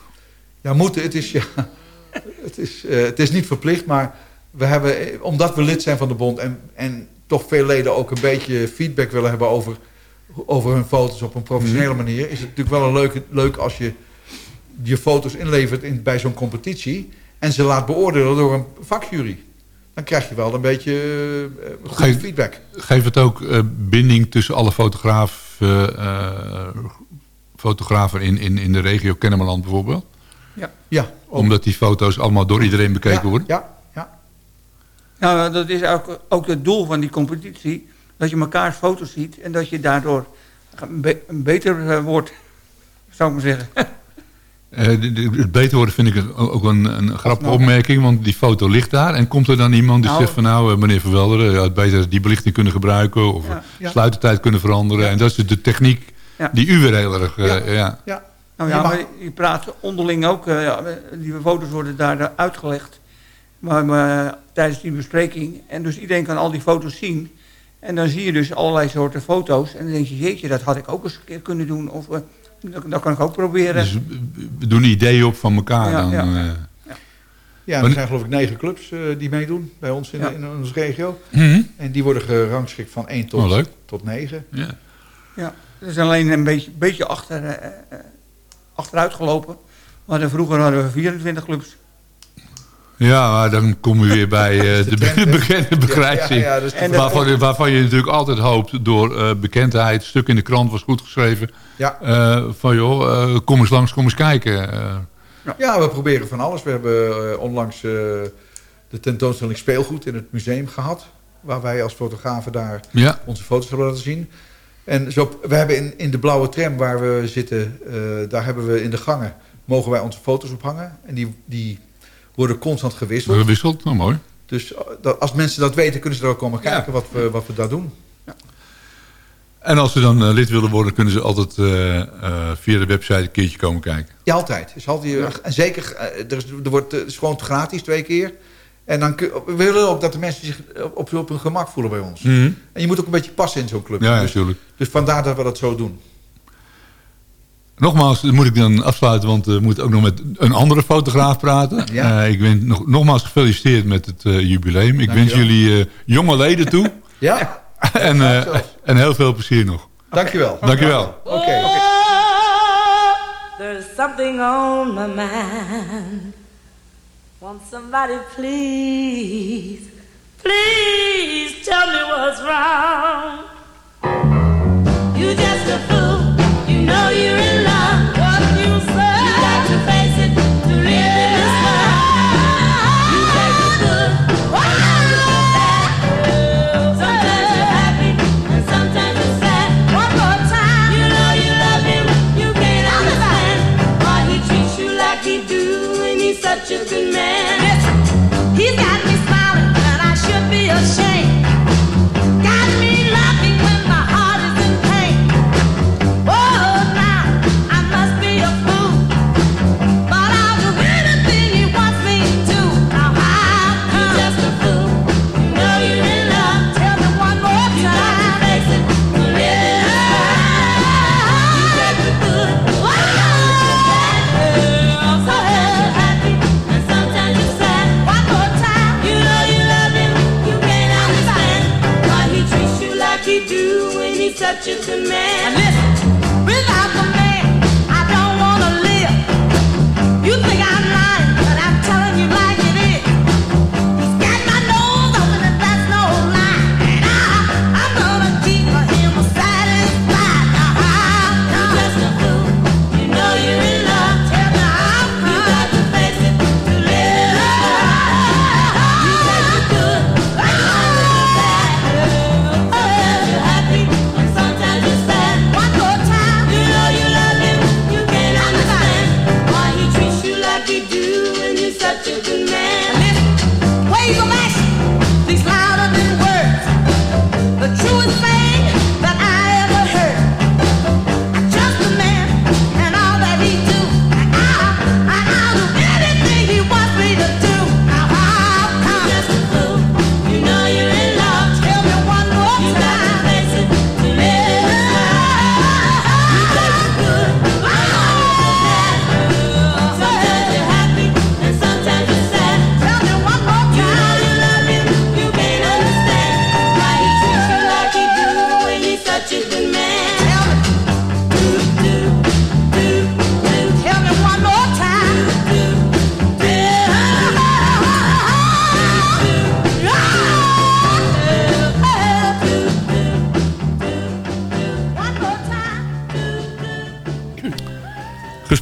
Ja, moeten. Het is, ja, het is, uh, het is niet verplicht, maar we hebben, omdat we lid zijn van de bond... en, en toch veel leden ook een beetje feedback willen hebben over, over hun foto's op een professionele Mhm. manier... is het natuurlijk wel een leuk, leuk als je je foto's inlevert in, bij zo'n competitie... en ze laat beoordelen door een vakjury. Dan krijg je wel een beetje uh, goede Geef- feedback. Geeft het ook eh, binding tussen alle fotografen, eh, fotografen in, in, in de regio Kennemerland bijvoorbeeld? Ja. ja ook. Omdat die foto's allemaal door iedereen bekeken ja, worden? Ja, ja. Nou, dat is ook, ook het doel van die competitie. Dat je mekaars foto's ziet en dat je daardoor een be- beter eh, wordt, zou ik maar zeggen. Eh, het beter worden vind ik het ook een, een grappige nou- opmerking, want die foto ligt daar. En komt er dan iemand die Nou- zegt van nou, eh, meneer Verwelderen, je had beter die belichting kunnen gebruiken of Ja, eh, ja. sluitertijd kunnen veranderen. En dat is dus de techniek Ja. die u weer heel erg... eh, ja. ja. Nou ja, maar je praat onderling ook. eh, ja, die foto's worden daar uitgelegd. Maar, maar, tijdens die bespreking. En dus iedereen kan al die foto's zien. En dan zie je dus allerlei soorten foto's. En dan denk je, jeetje, dat had ik ook eens een keer kunnen doen. Of eh, dat, dat kan ik ook proberen. Dus we doen ideeën op van elkaar Ja, dan. ja. eh. Ja, Maar- er zijn geloof ik negen clubs uh, die meedoen bij ons in, Ja. in onze regio. Mhm. En die worden gerangschikt van 1 tot, Oh, leuk. tot 9. Ja. Ja, het is alleen een beetje, beetje achter, eh, achteruit gelopen. We hadden, vroeger hadden we 24 clubs. Ja, maar dan kom je weer bij eh, de, hè? bekende begrijzing. Ja, ja, ja, dat is de En trend. waarvan, waarvan je natuurlijk altijd hoopt door eh, bekendheid, stuk in de krant was goed geschreven. Ja. eh, van joh, kom eens langs, kom eens kijken. Ja, we proberen van alles. We hebben onlangs de tentoonstelling Speelgoed in het museum gehad. Waar wij als fotografen daar onze foto's hebben laten zien. En zo, we hebben in, in de blauwe tram waar we zitten, daar hebben we in de gangen, mogen wij onze foto's ophangen. En die, die worden constant gewisseld. gewisseld, nou mooi. Dus eh, dat, als mensen dat weten, kunnen ze er ook komen kijken wat, we, wat we daar doen. En als ze dan eh, lid willen worden, kunnen ze altijd eh, via de website een keertje komen kijken. Ja, altijd. Is altijd En zeker, er, is, er wordt, het is gewoon gratis twee keer. En dan kun, we willen ook dat de mensen zich op, op hun gemak voelen bij ons. Mhm. En je moet ook een beetje passen in zo'n club. Ja, dus, natuurlijk. dus vandaar dat we dat zo doen. Nogmaals, dat moet ik dan afsluiten, want we moeten ook nog met een andere fotograaf praten. Ja. Eh, ik ben nog, nogmaals gefeliciteerd met het eh, jubileum. Ik wens jullie eh, jonge leden toe. Ja, en, eh, en heel veel plezier nog. dankjewel. Dankjewel. Oké. There's something on my mind. Want somebody please, please tell me what's wrong. You just a fool, you know you're in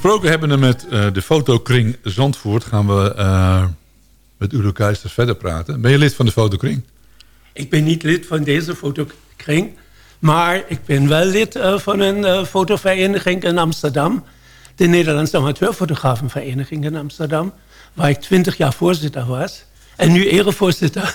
Gesproken hebbende met eh, de fotokring Zandvoort... gaan we eh, met Udo Keisters verder praten. Ben je lid van de fotokring? Ik ben niet lid van deze fotokring. Maar ik ben wel lid eh, van een fotovereniging in Amsterdam. De Nederlandse Amateurfotografenvereniging in Amsterdam. Waar ik twintig jaar voorzitter was. En nu erevoorzitter.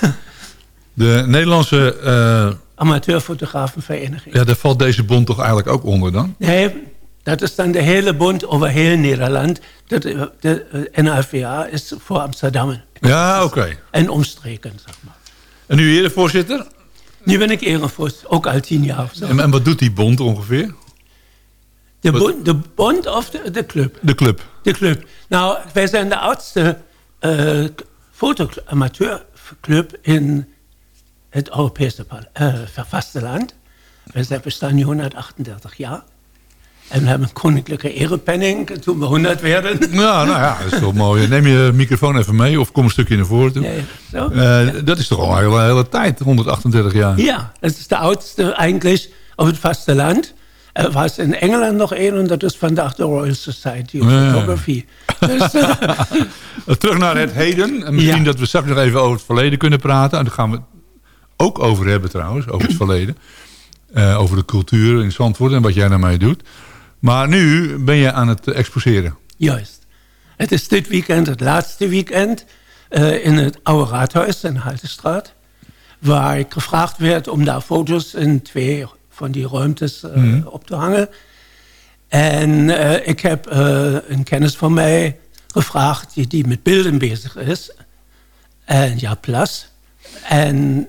De Nederlandse... Amateurfotografenvereniging. ja, daar valt deze bond toch eigenlijk ook onder dan? Nee, dat is dan de hele bond over heel Nederland. De, de, de eh, NAVA is voor Amsterdam Ja, oké. en omstreken. Zeg maar. En nu erevoorzitter? Nu ben ik erevoorzitter, ook al tien jaar of zo. En, en wat doet die bond ongeveer? De bond, de bond of de, de club? De club. De club. Nou, wij zijn de oudste uh, fotoamateurclub in het Europese uh, vasteland. We zijn bestaan nu 138 jaar. En we hebben een koninklijke erepenning toen we 100 werden. Ja, nou ja, dat is toch mooi. Neem je microfoon even mee of kom een stukje naar voren toe. Nee, zo. Eh, Dat is toch al een hele, hele tijd, 138 jaar. Ja, het is de oudste eigenlijk op het vasteland. Er was in Engeland nog één en dat is vandaag de Royal Society of Ja. Photography. Dus, eh, Terug naar het heden. En misschien Ja. dat we straks nog even over het verleden kunnen praten. En daar gaan we het ook over hebben trouwens, over het verleden. Eh, over de cultuur in Zandvoort en wat jij daarmee doet. Maar nu ben je aan het exposeren. Juist. Het is dit weekend, het laatste weekend, eh, in het Oude Raadhuis in Haltestraat. Waar ik gevraagd werd om daar foto's in twee van die ruimtes eh, Mhm. op te hangen. En eh, ik heb een kennis van mij gevraagd die, die met beelden bezig is. En ja, Plas. En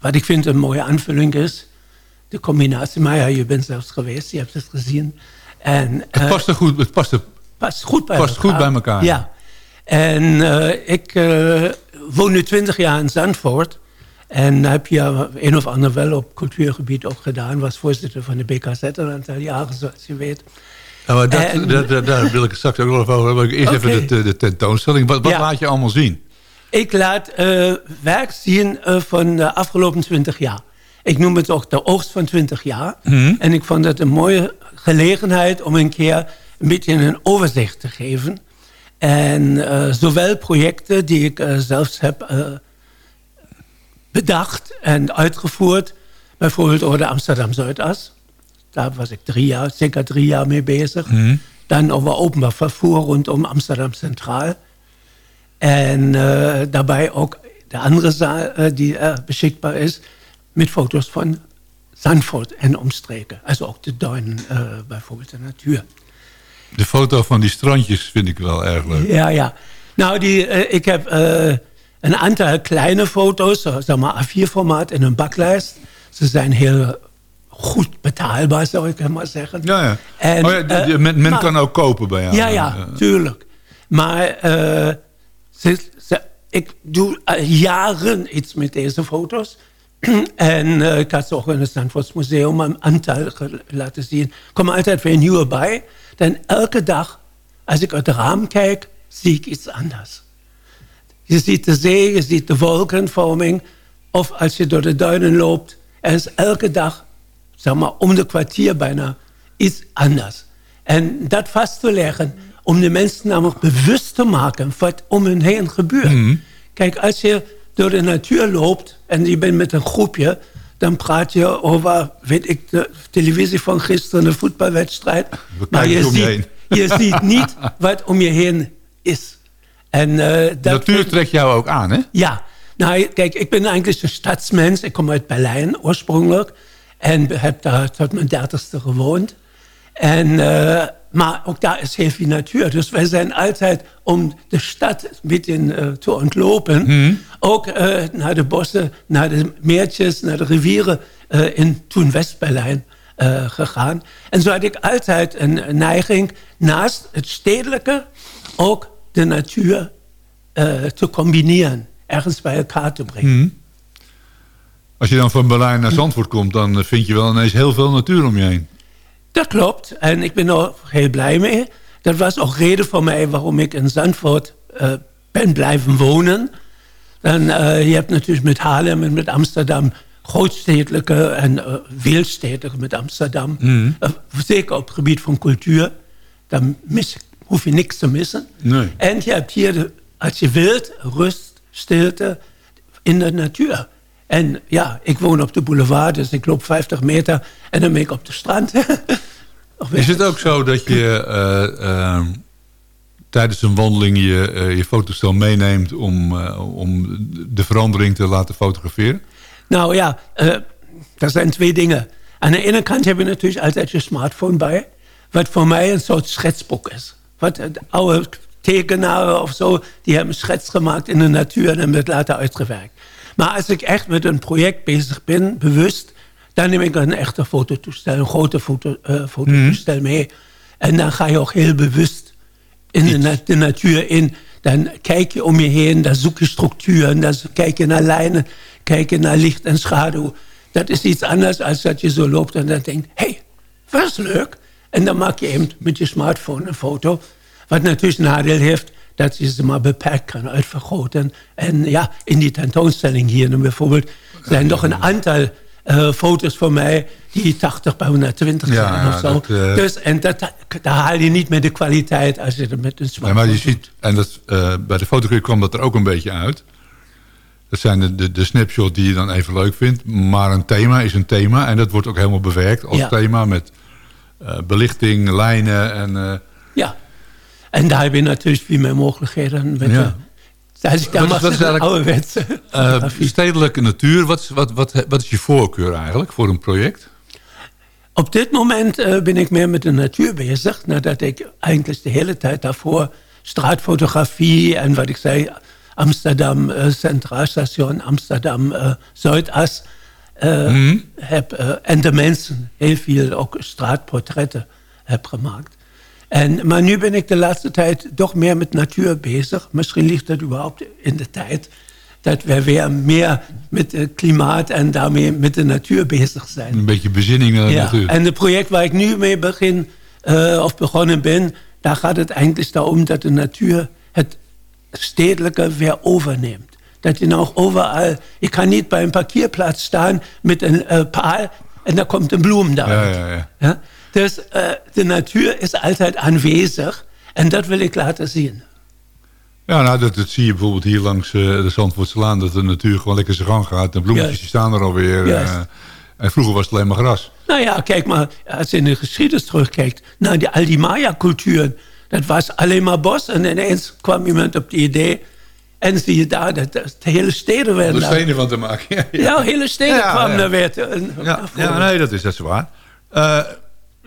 wat ik vind een mooie aanvulling is... de combinatie, maar ja, je bent zelfs geweest, je hebt het gezien. En, Het eh, past er goed, het past er, past goed bij past elkaar. goed bij elkaar. Ja. En eh, ik eh, woon nu twintig jaar in Zandvoort. En heb je een of ander wel op cultuurgebied ook gedaan. Was voorzitter van de BKZ een aantal jaren, zoals je weet. Maar dat, En- dat- dat- daar wil ik het straks ook nog over hebben. Eerst even de, de tentoonstelling. Wat, wat Ja. laat je allemaal zien? Ik laat eh, werk zien van de afgelopen 20 jaar. Ik noem het ook de oogst van 20 jaar. Mhm. En ik vond het een mooie gelegenheid om een keer een beetje een overzicht te geven. En eh, zowel projecten die ik eh, zelfs heb eh, bedacht en uitgevoerd. Bijvoorbeeld over de Amsterdam Zuidas. Daar was ik drie jaar, circa drie jaar mee bezig. Mhm. Dan over openbaar vervoer rondom Amsterdam Centraal. En daarbij ook de andere zaal die er beschikbaar is... met foto's van Zandvoort en omstreken. Also ook de duinen, eh, bijvoorbeeld de natuur. De foto van die strandjes vind ik wel erg leuk. Ja, ja. Nou, die, eh, ik heb eh, een aantal kleine foto's, zeg maar A4-formaat in een baklijst. Ze zijn heel goed betaalbaar, zou ik maar zeggen. Ja, ja. En, oh ja de- de- men men maar- kan ook kopen bij jou. Ja, ja, tuurlijk. Maar ze, ze- ik doe al jaren iets met deze foto's. En eh, ik had ze ook in het Zandvoortsmuseum een aantal laten zien. Komen altijd weer nieuwe bij. Dan elke dag, als ik uit het raam kijk, zie ik iets anders. Je ziet de zee, je ziet de wolkenvorming. Of als je door de duinen loopt. Er is elke dag, zeg maar om de kwartier bijna, iets anders. En dat vast te leggen, om de mensen namelijk bewust te maken... wat om hen heen gebeurt. Kijk, als je door de natuur loopt en je bent met een groepje... dan praat je over, weet ik, de televisie van gisteren, de voetbalwedstrijd. Maar je ziet, heen. je ziet niet wat om je heen is. En, eh, dat natuur trekt jou ook aan, hè? ja, nou kijk, ik ben eigenlijk een stadsmens. Ik kom uit Berlijn oorspronkelijk. En heb daar tot mijn dertigste gewoond. En, eh, maar ook daar is heel veel natuur. Dus wij zijn altijd om de stad een beetje eh, te ontlopen. Ook eh, naar de bossen, naar de meertjes, naar de rivieren eh, in toen West-Berlijn gegaan. En zo had ik altijd een, neiging naast het stedelijke ook de natuur te combineren. Ergens bij elkaar te brengen. Mhm. Als je dan van Berlijn naar Zandvoort komt... dan vind je wel ineens heel veel natuur om je heen. Dat klopt. En ik ben er heel blij mee. Dat was ook reden voor mij waarom ik in Zandvoort eh, ben blijven wonen. Dan, eh, je hebt natuurlijk met Haarlem en met Amsterdam grootstedelijke en eh, weelstedelijke met Amsterdam. Mhm. Zeker op het gebied van cultuur. dan mis, hoef je niks te missen. Nee. En je hebt hier, de, als je wilt, rust, stilte in de natuur. En ja, ik woon op de boulevard, dus ik loop 50 meter en dan ben ik op de strand. Is het ook zo dat je eh, eh, tijdens een wandeling je, eh, je fotostel meeneemt om, om de verandering te laten fotograferen? Nou ja, er zijn twee dingen. Aan de ene kant heb je natuurlijk altijd je smartphone bij. Wat voor mij een soort schetsboek is. Wat de oude tekenaren of zo, die hebben een schets gemaakt in de natuur en hebben het later uitgewerkt. Maar als ik echt met een project bezig ben, bewust, dan neem ik een echte fototoestel, een grote foto, eh, fototoestel mee. En dan ga je ook heel bewust in de, na- de natuur in. Dan kijk je om je heen, dan zoek je structuren, dan kijk je naar lijnen, kijk je naar licht en schaduw. Dat is iets anders als dat je zo loopt en dan denkt, hé, hey, was leuk. En dan maak je even met je smartphone een foto. Wat natuurlijk een nadeel heeft, dat ze maar beperkt kan uitvergroten. En ja, in die tentoonstelling hier dan bijvoorbeeld zijn nog een aantal eh, foto's van mij die 80 bij 120 Ja, zijn of zo. dat, eh, dus, en dat, daar haal je niet meer de kwaliteit als je er met een smartphone maar je ziet, en dat, eh, bij de fotografie kwam dat er ook een beetje uit. Dat zijn de, de, de snapshots die je dan even leuk vindt. Maar een thema is een thema. En dat wordt ook helemaal bewerkt als Ja. thema. Met belichting, lijnen en... Ja. En daar heb je natuurlijk veel meer mogelijkheden. Met Ja. de, als ik dan Wat is- is eh, stedelijke natuur, wat, is- wat, wat, wat is je voorkeur eigenlijk voor een project? Op dit moment eh, ben ik meer met de natuur bezig. Nadat ik eigenlijk de hele tijd daarvoor straatfotografie en wat ik zei, Amsterdam eh, Centraalstation, Amsterdam eh, Zuidas eh, Mhm. heb. eh, en de mensen heel veel ook straatportretten heb gemaakt. En, maar nu ben ik de laatste tijd toch meer met natuur bezig. Misschien ligt dat überhaupt in de tijd dat we weer meer met het klimaat en daarmee met de natuur bezig zijn. Een beetje bezinning naar de Ja, natuur. en het project waar ik nu mee begin, eh, of begonnen ben... daar gaat het eigenlijk daarom dat de natuur het stedelijke weer overneemt. Dat je nou overal... Je kan niet bij een parkeerplaats staan met een eh, paal... en daar komt een bloem Ja, daaruit. ja, ja. Ja? Dus eh, de natuur is altijd aanwezig... en dat wil ik laten zien. Ja, nou, dat, dat zie je bijvoorbeeld hier langs eh, de Zandvoortselaan... dat de natuur gewoon lekker zijn gang gaat. De bloemetjes die staan er alweer. Eh, en vroeger was het alleen maar gras. Nou ja, kijk maar, als je in de geschiedenis terugkijkt... naar die, al die Maya-culturen, dat was alleen maar bos... en ineens kwam iemand op het idee... en zie je daar, dat, dat de hele steden Om werden... er daar- stenen van te maken. Ja, Ja, hele steden Ja, kwamen daar weer. ja, nee, dat is, dat is waar.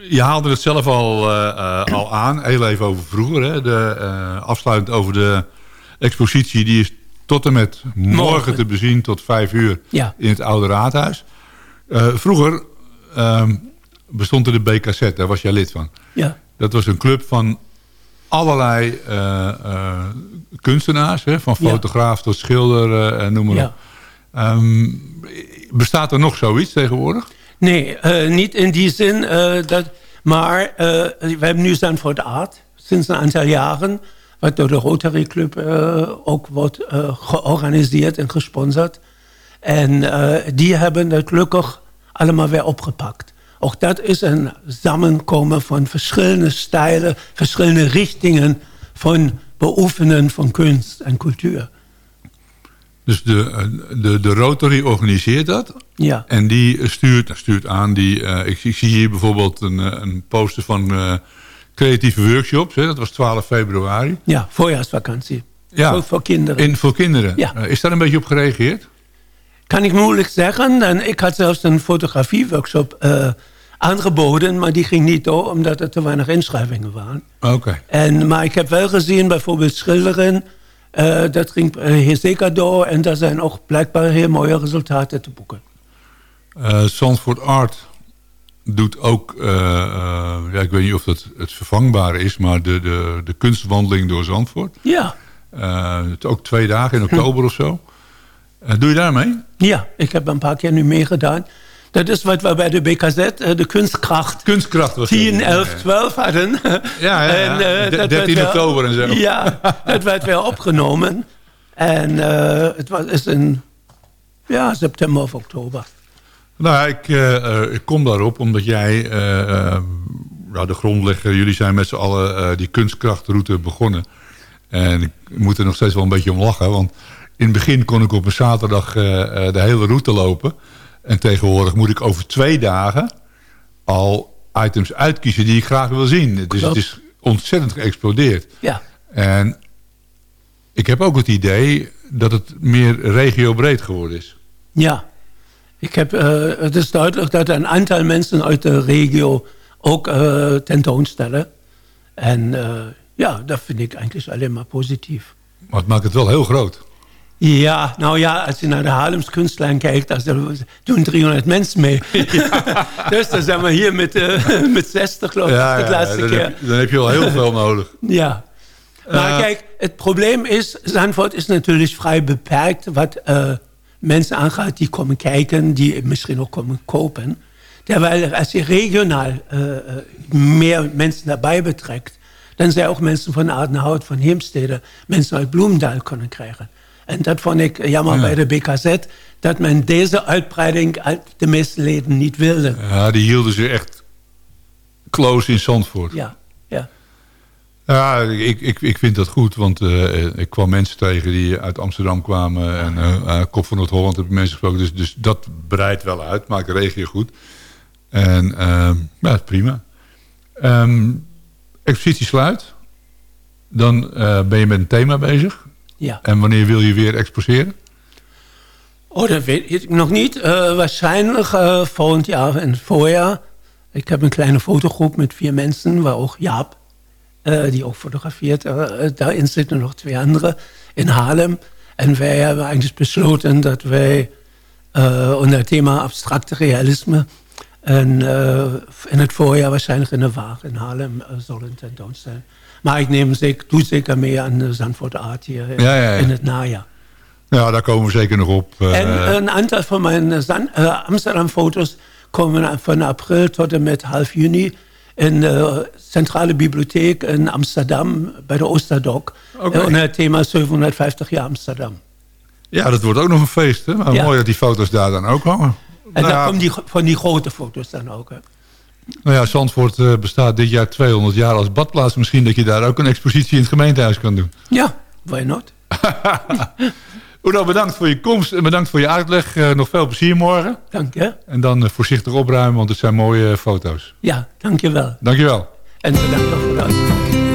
Je haalde het zelf al, eh, eh, al aan. Heel even over vroeger. Hè. De, eh, afsluitend over de expositie. Die is tot en met morgen, Morgen. te bezien tot vijf uur Ja. in het Oude Raadhuis. Vroeger ehm, bestond er de BKZ. Daar was jij lid van. Ja. Dat was een club van allerlei kunstenaars. Hè, van Ja. fotograaf tot schilder en noem maar Ja. op. Ehm, bestaat er nog zoiets tegenwoordig? Nee, eh, niet in die zin. eh, dat, maar eh, we hebben nu Zandvoort Art sinds een aantal jaren... wat door de Rotary Club ook wordt georganiseerd en gesponsord. En die hebben het gelukkig allemaal weer opgepakt. Ook dat is een samenkomen van verschillende stijlen... verschillende richtingen van beoefenen van kunst en cultuur. Dus de, eh, de, de Rotary organiseert dat. Ja. En die stuurt, stuurt aan. Die, eh, ik, ik zie hier bijvoorbeeld een, eh, een poster van creatieve workshops. Hè, dat was 12 februari. Ja, voorjaarsvakantie. Ja. Voor, voor kinderen. In, voor kinderen. Ja. Is daar een beetje op gereageerd? Kan ik moeilijk zeggen. En ik had zelfs een fotografieworkshop aangeboden... maar die ging niet door omdat er te weinig inschrijvingen waren. Oké. En, maar ik heb wel gezien, bijvoorbeeld schilderen... eh, dat ging eh, heel zeker door... en daar zijn ook blijkbaar heel mooie resultaten te boeken. Eh Zandvoort Art doet ook... eh, eh, ja, ik weet niet of dat het vervangbare is... maar de, de, de kunstwandeling door Zandvoort. Ja. Eh, het ook twee dagen in oktober of zo. Eh, doe je daarmee? Ja, ik heb een paar keer nu meegedaan. Dat is wat we bij de BKZ, eh, de kunstkracht... Kunstkracht was 10, dat, 11, ja. 12 hadden. Ja, ja, ja. En, eh, De- dat 13 werd wel- oktober en zo. Ja, dat werd weer opgenomen. En eh, het was, is in ja, september of oktober. Nou, ik, eh, eh, ik kom daarop omdat jij eh, eh, ja, de grondlegger, jullie zijn met z'n allen eh, die kunstkrachtroute begonnen. En ik moet er nog steeds wel een beetje om lachen. Want in het begin kon ik op een zaterdag eh, eh, de hele route lopen. En tegenwoordig moet ik over twee dagen al items uitkiezen die ik graag wil zien. Dus het is ontzettend geëxplodeerd. Ja. En ik heb ook het idee dat het meer regiobreed geworden is. Ja, ik heb, eh, het is duidelijk dat een aantal mensen uit de regio ook uh, tentoonstellen. En uh, ja, dat vind ik eigenlijk alleen maar positief. Maar het maakt het wel heel groot. Ja, nou ja, als je naar de Haarlems kunstlijn kijkt, daar doen 300 mensen mee. dus dan zijn we hier met, uh, met 60 geloof ik, ja, de ja, laatste dan keer. Heb, dan heb je wel heel veel nodig. Ja. Maar Uh, kijk, het probleem is, Zandvoort is natuurlijk vrij beperkt wat uh, mensen aangaat die komen kijken, die misschien ook komen kopen. Terwijl als je regionaal meer mensen daarbij betrekt, dan zijn ook mensen van Aardenhout, van Heemstede, mensen uit Bloemendaal kunnen krijgen. En dat vond ik jammer Ja. bij de BKZ, dat men deze uitbreiding uit de meeste leden niet wilde. Ja, die hielden zich echt close in Zandvoort. Ja, ja. Ja, ik, ik, ik vind dat goed, want eh, ik kwam mensen tegen die uit Amsterdam kwamen en uh, Kop van Noord-Holland heb ik mensen gesproken. Dus, dus dat breidt wel uit, maakt de regio goed. En uh, ja, prima. Um, expositie sluit. Dan uh, ben je met een thema bezig. Ja. En wanneer wil je weer exposeren? Oh, dat weet ik nog niet. Uh, waarschijnlijk uh, volgend jaar het voorjaar. Ik heb een kleine fotogroep met vier mensen, waar ook Jaap, uh, die ook fotografeert. daarin zitten nog twee anderen in Haarlem. En wij hebben eigenlijk besloten dat wij onder het thema abstracte realisme en, in het voorjaar waarschijnlijk in de Waag in Haarlem zullen tentoonstellen. Maar ik neem zeker, doe zeker mee aan de Zandvoort Art hier in, ja, ja, ja. in het najaar. Ja, daar komen we zeker nog op. Uh, en een aantal van mijn uh, Amsterdam-foto's komen van april tot en met half juni in de Centrale Bibliotheek in Amsterdam bij de Oosterdok. Okay. Onder het thema 750 jaar Amsterdam. Ja, dat wordt ook nog een feest. Hè? Mooi dat die foto's daar dan ook hangen. En nou, dan komen die, van die grote foto's dan ook. Hè? Nou ja, Zandvoort uh, bestaat dit jaar 200 jaar als badplaats. Misschien dat je daar ook een expositie in het gemeentehuis kan doen. Ja, why not? Udo, bedankt voor je komst en bedankt voor je uitleg. Uh, nog veel plezier morgen. Dank je. En dan uh, voorzichtig opruimen, want het zijn mooie foto's. Ja, dank je wel. Dank je wel. En bedankt ook voor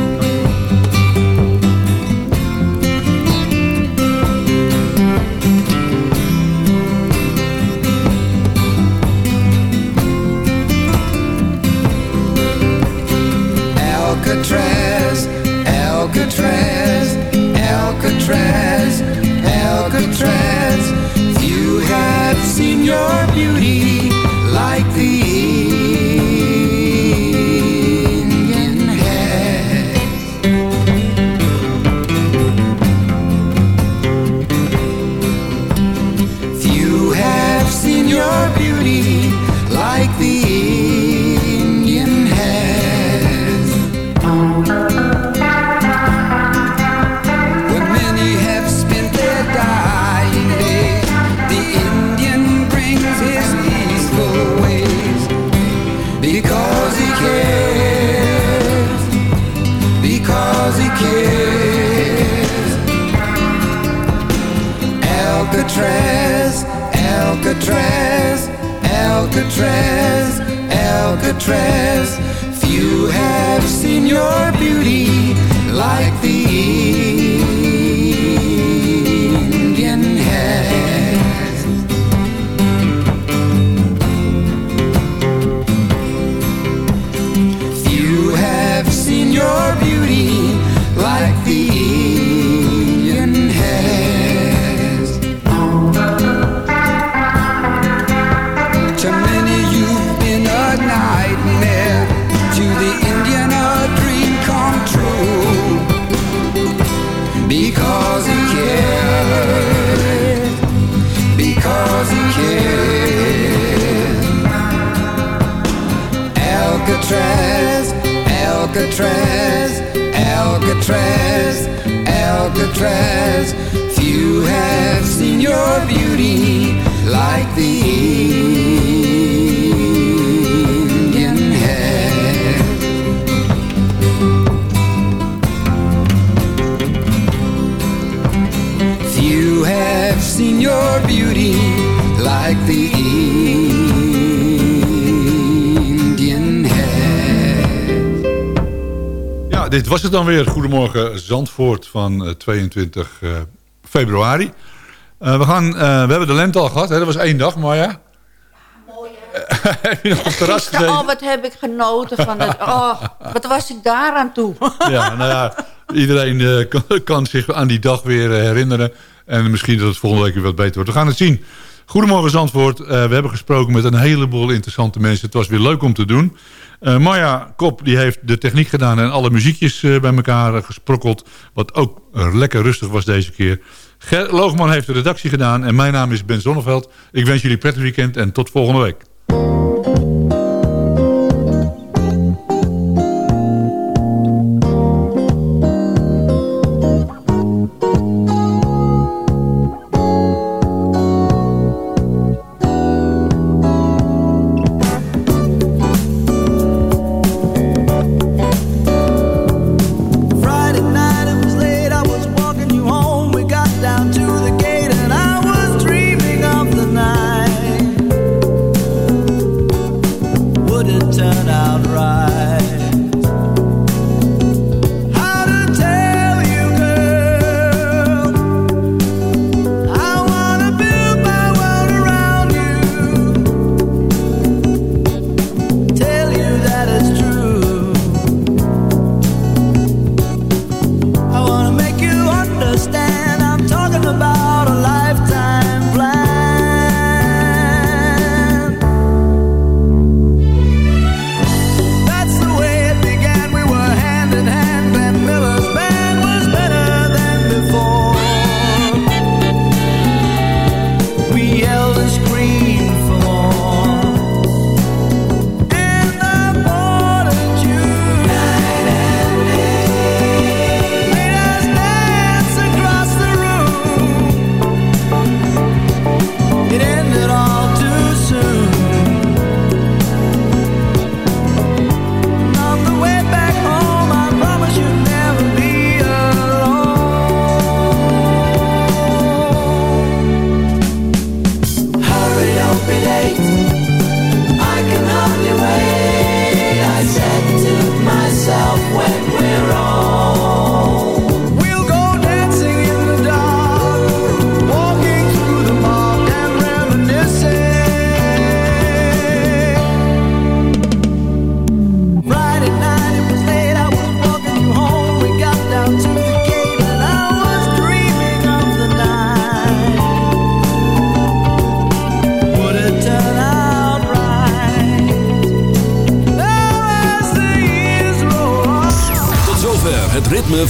Alcatraz, Alcatraz, Alcatraz. Few have seen your beauty like the Indian has. Few have seen your beauty like the dit was het dan weer. Goedemorgen Zandvoort van eh, 22 eh, februari. Eh, we, gaan, eh, we hebben de lente al gehad, hè? dat was één dag, Marja. Heb je nog op het terras Gisteren, gezeten? oh, wat heb ik genoten van het... Oh, wat was ik daar aan toe. Ja, nou ja, iedereen eh, kan, kan zich aan die dag weer eh, herinneren. En misschien dat het volgende week weer wat beter wordt. We gaan het zien. Goedemorgen Zandvoort. Eh, we hebben gesproken met een heleboel interessante mensen. Het was weer leuk om te doen. Eh Maya Kop die heeft de techniek gedaan en alle muziekjes eh, bij elkaar eh, gesprokkeld. Wat ook lekker rustig was deze keer. Ger Loogman heeft de redactie gedaan en mijn naam is Ben Zonneveld. Ik wens jullie prettig weekend en tot volgende week.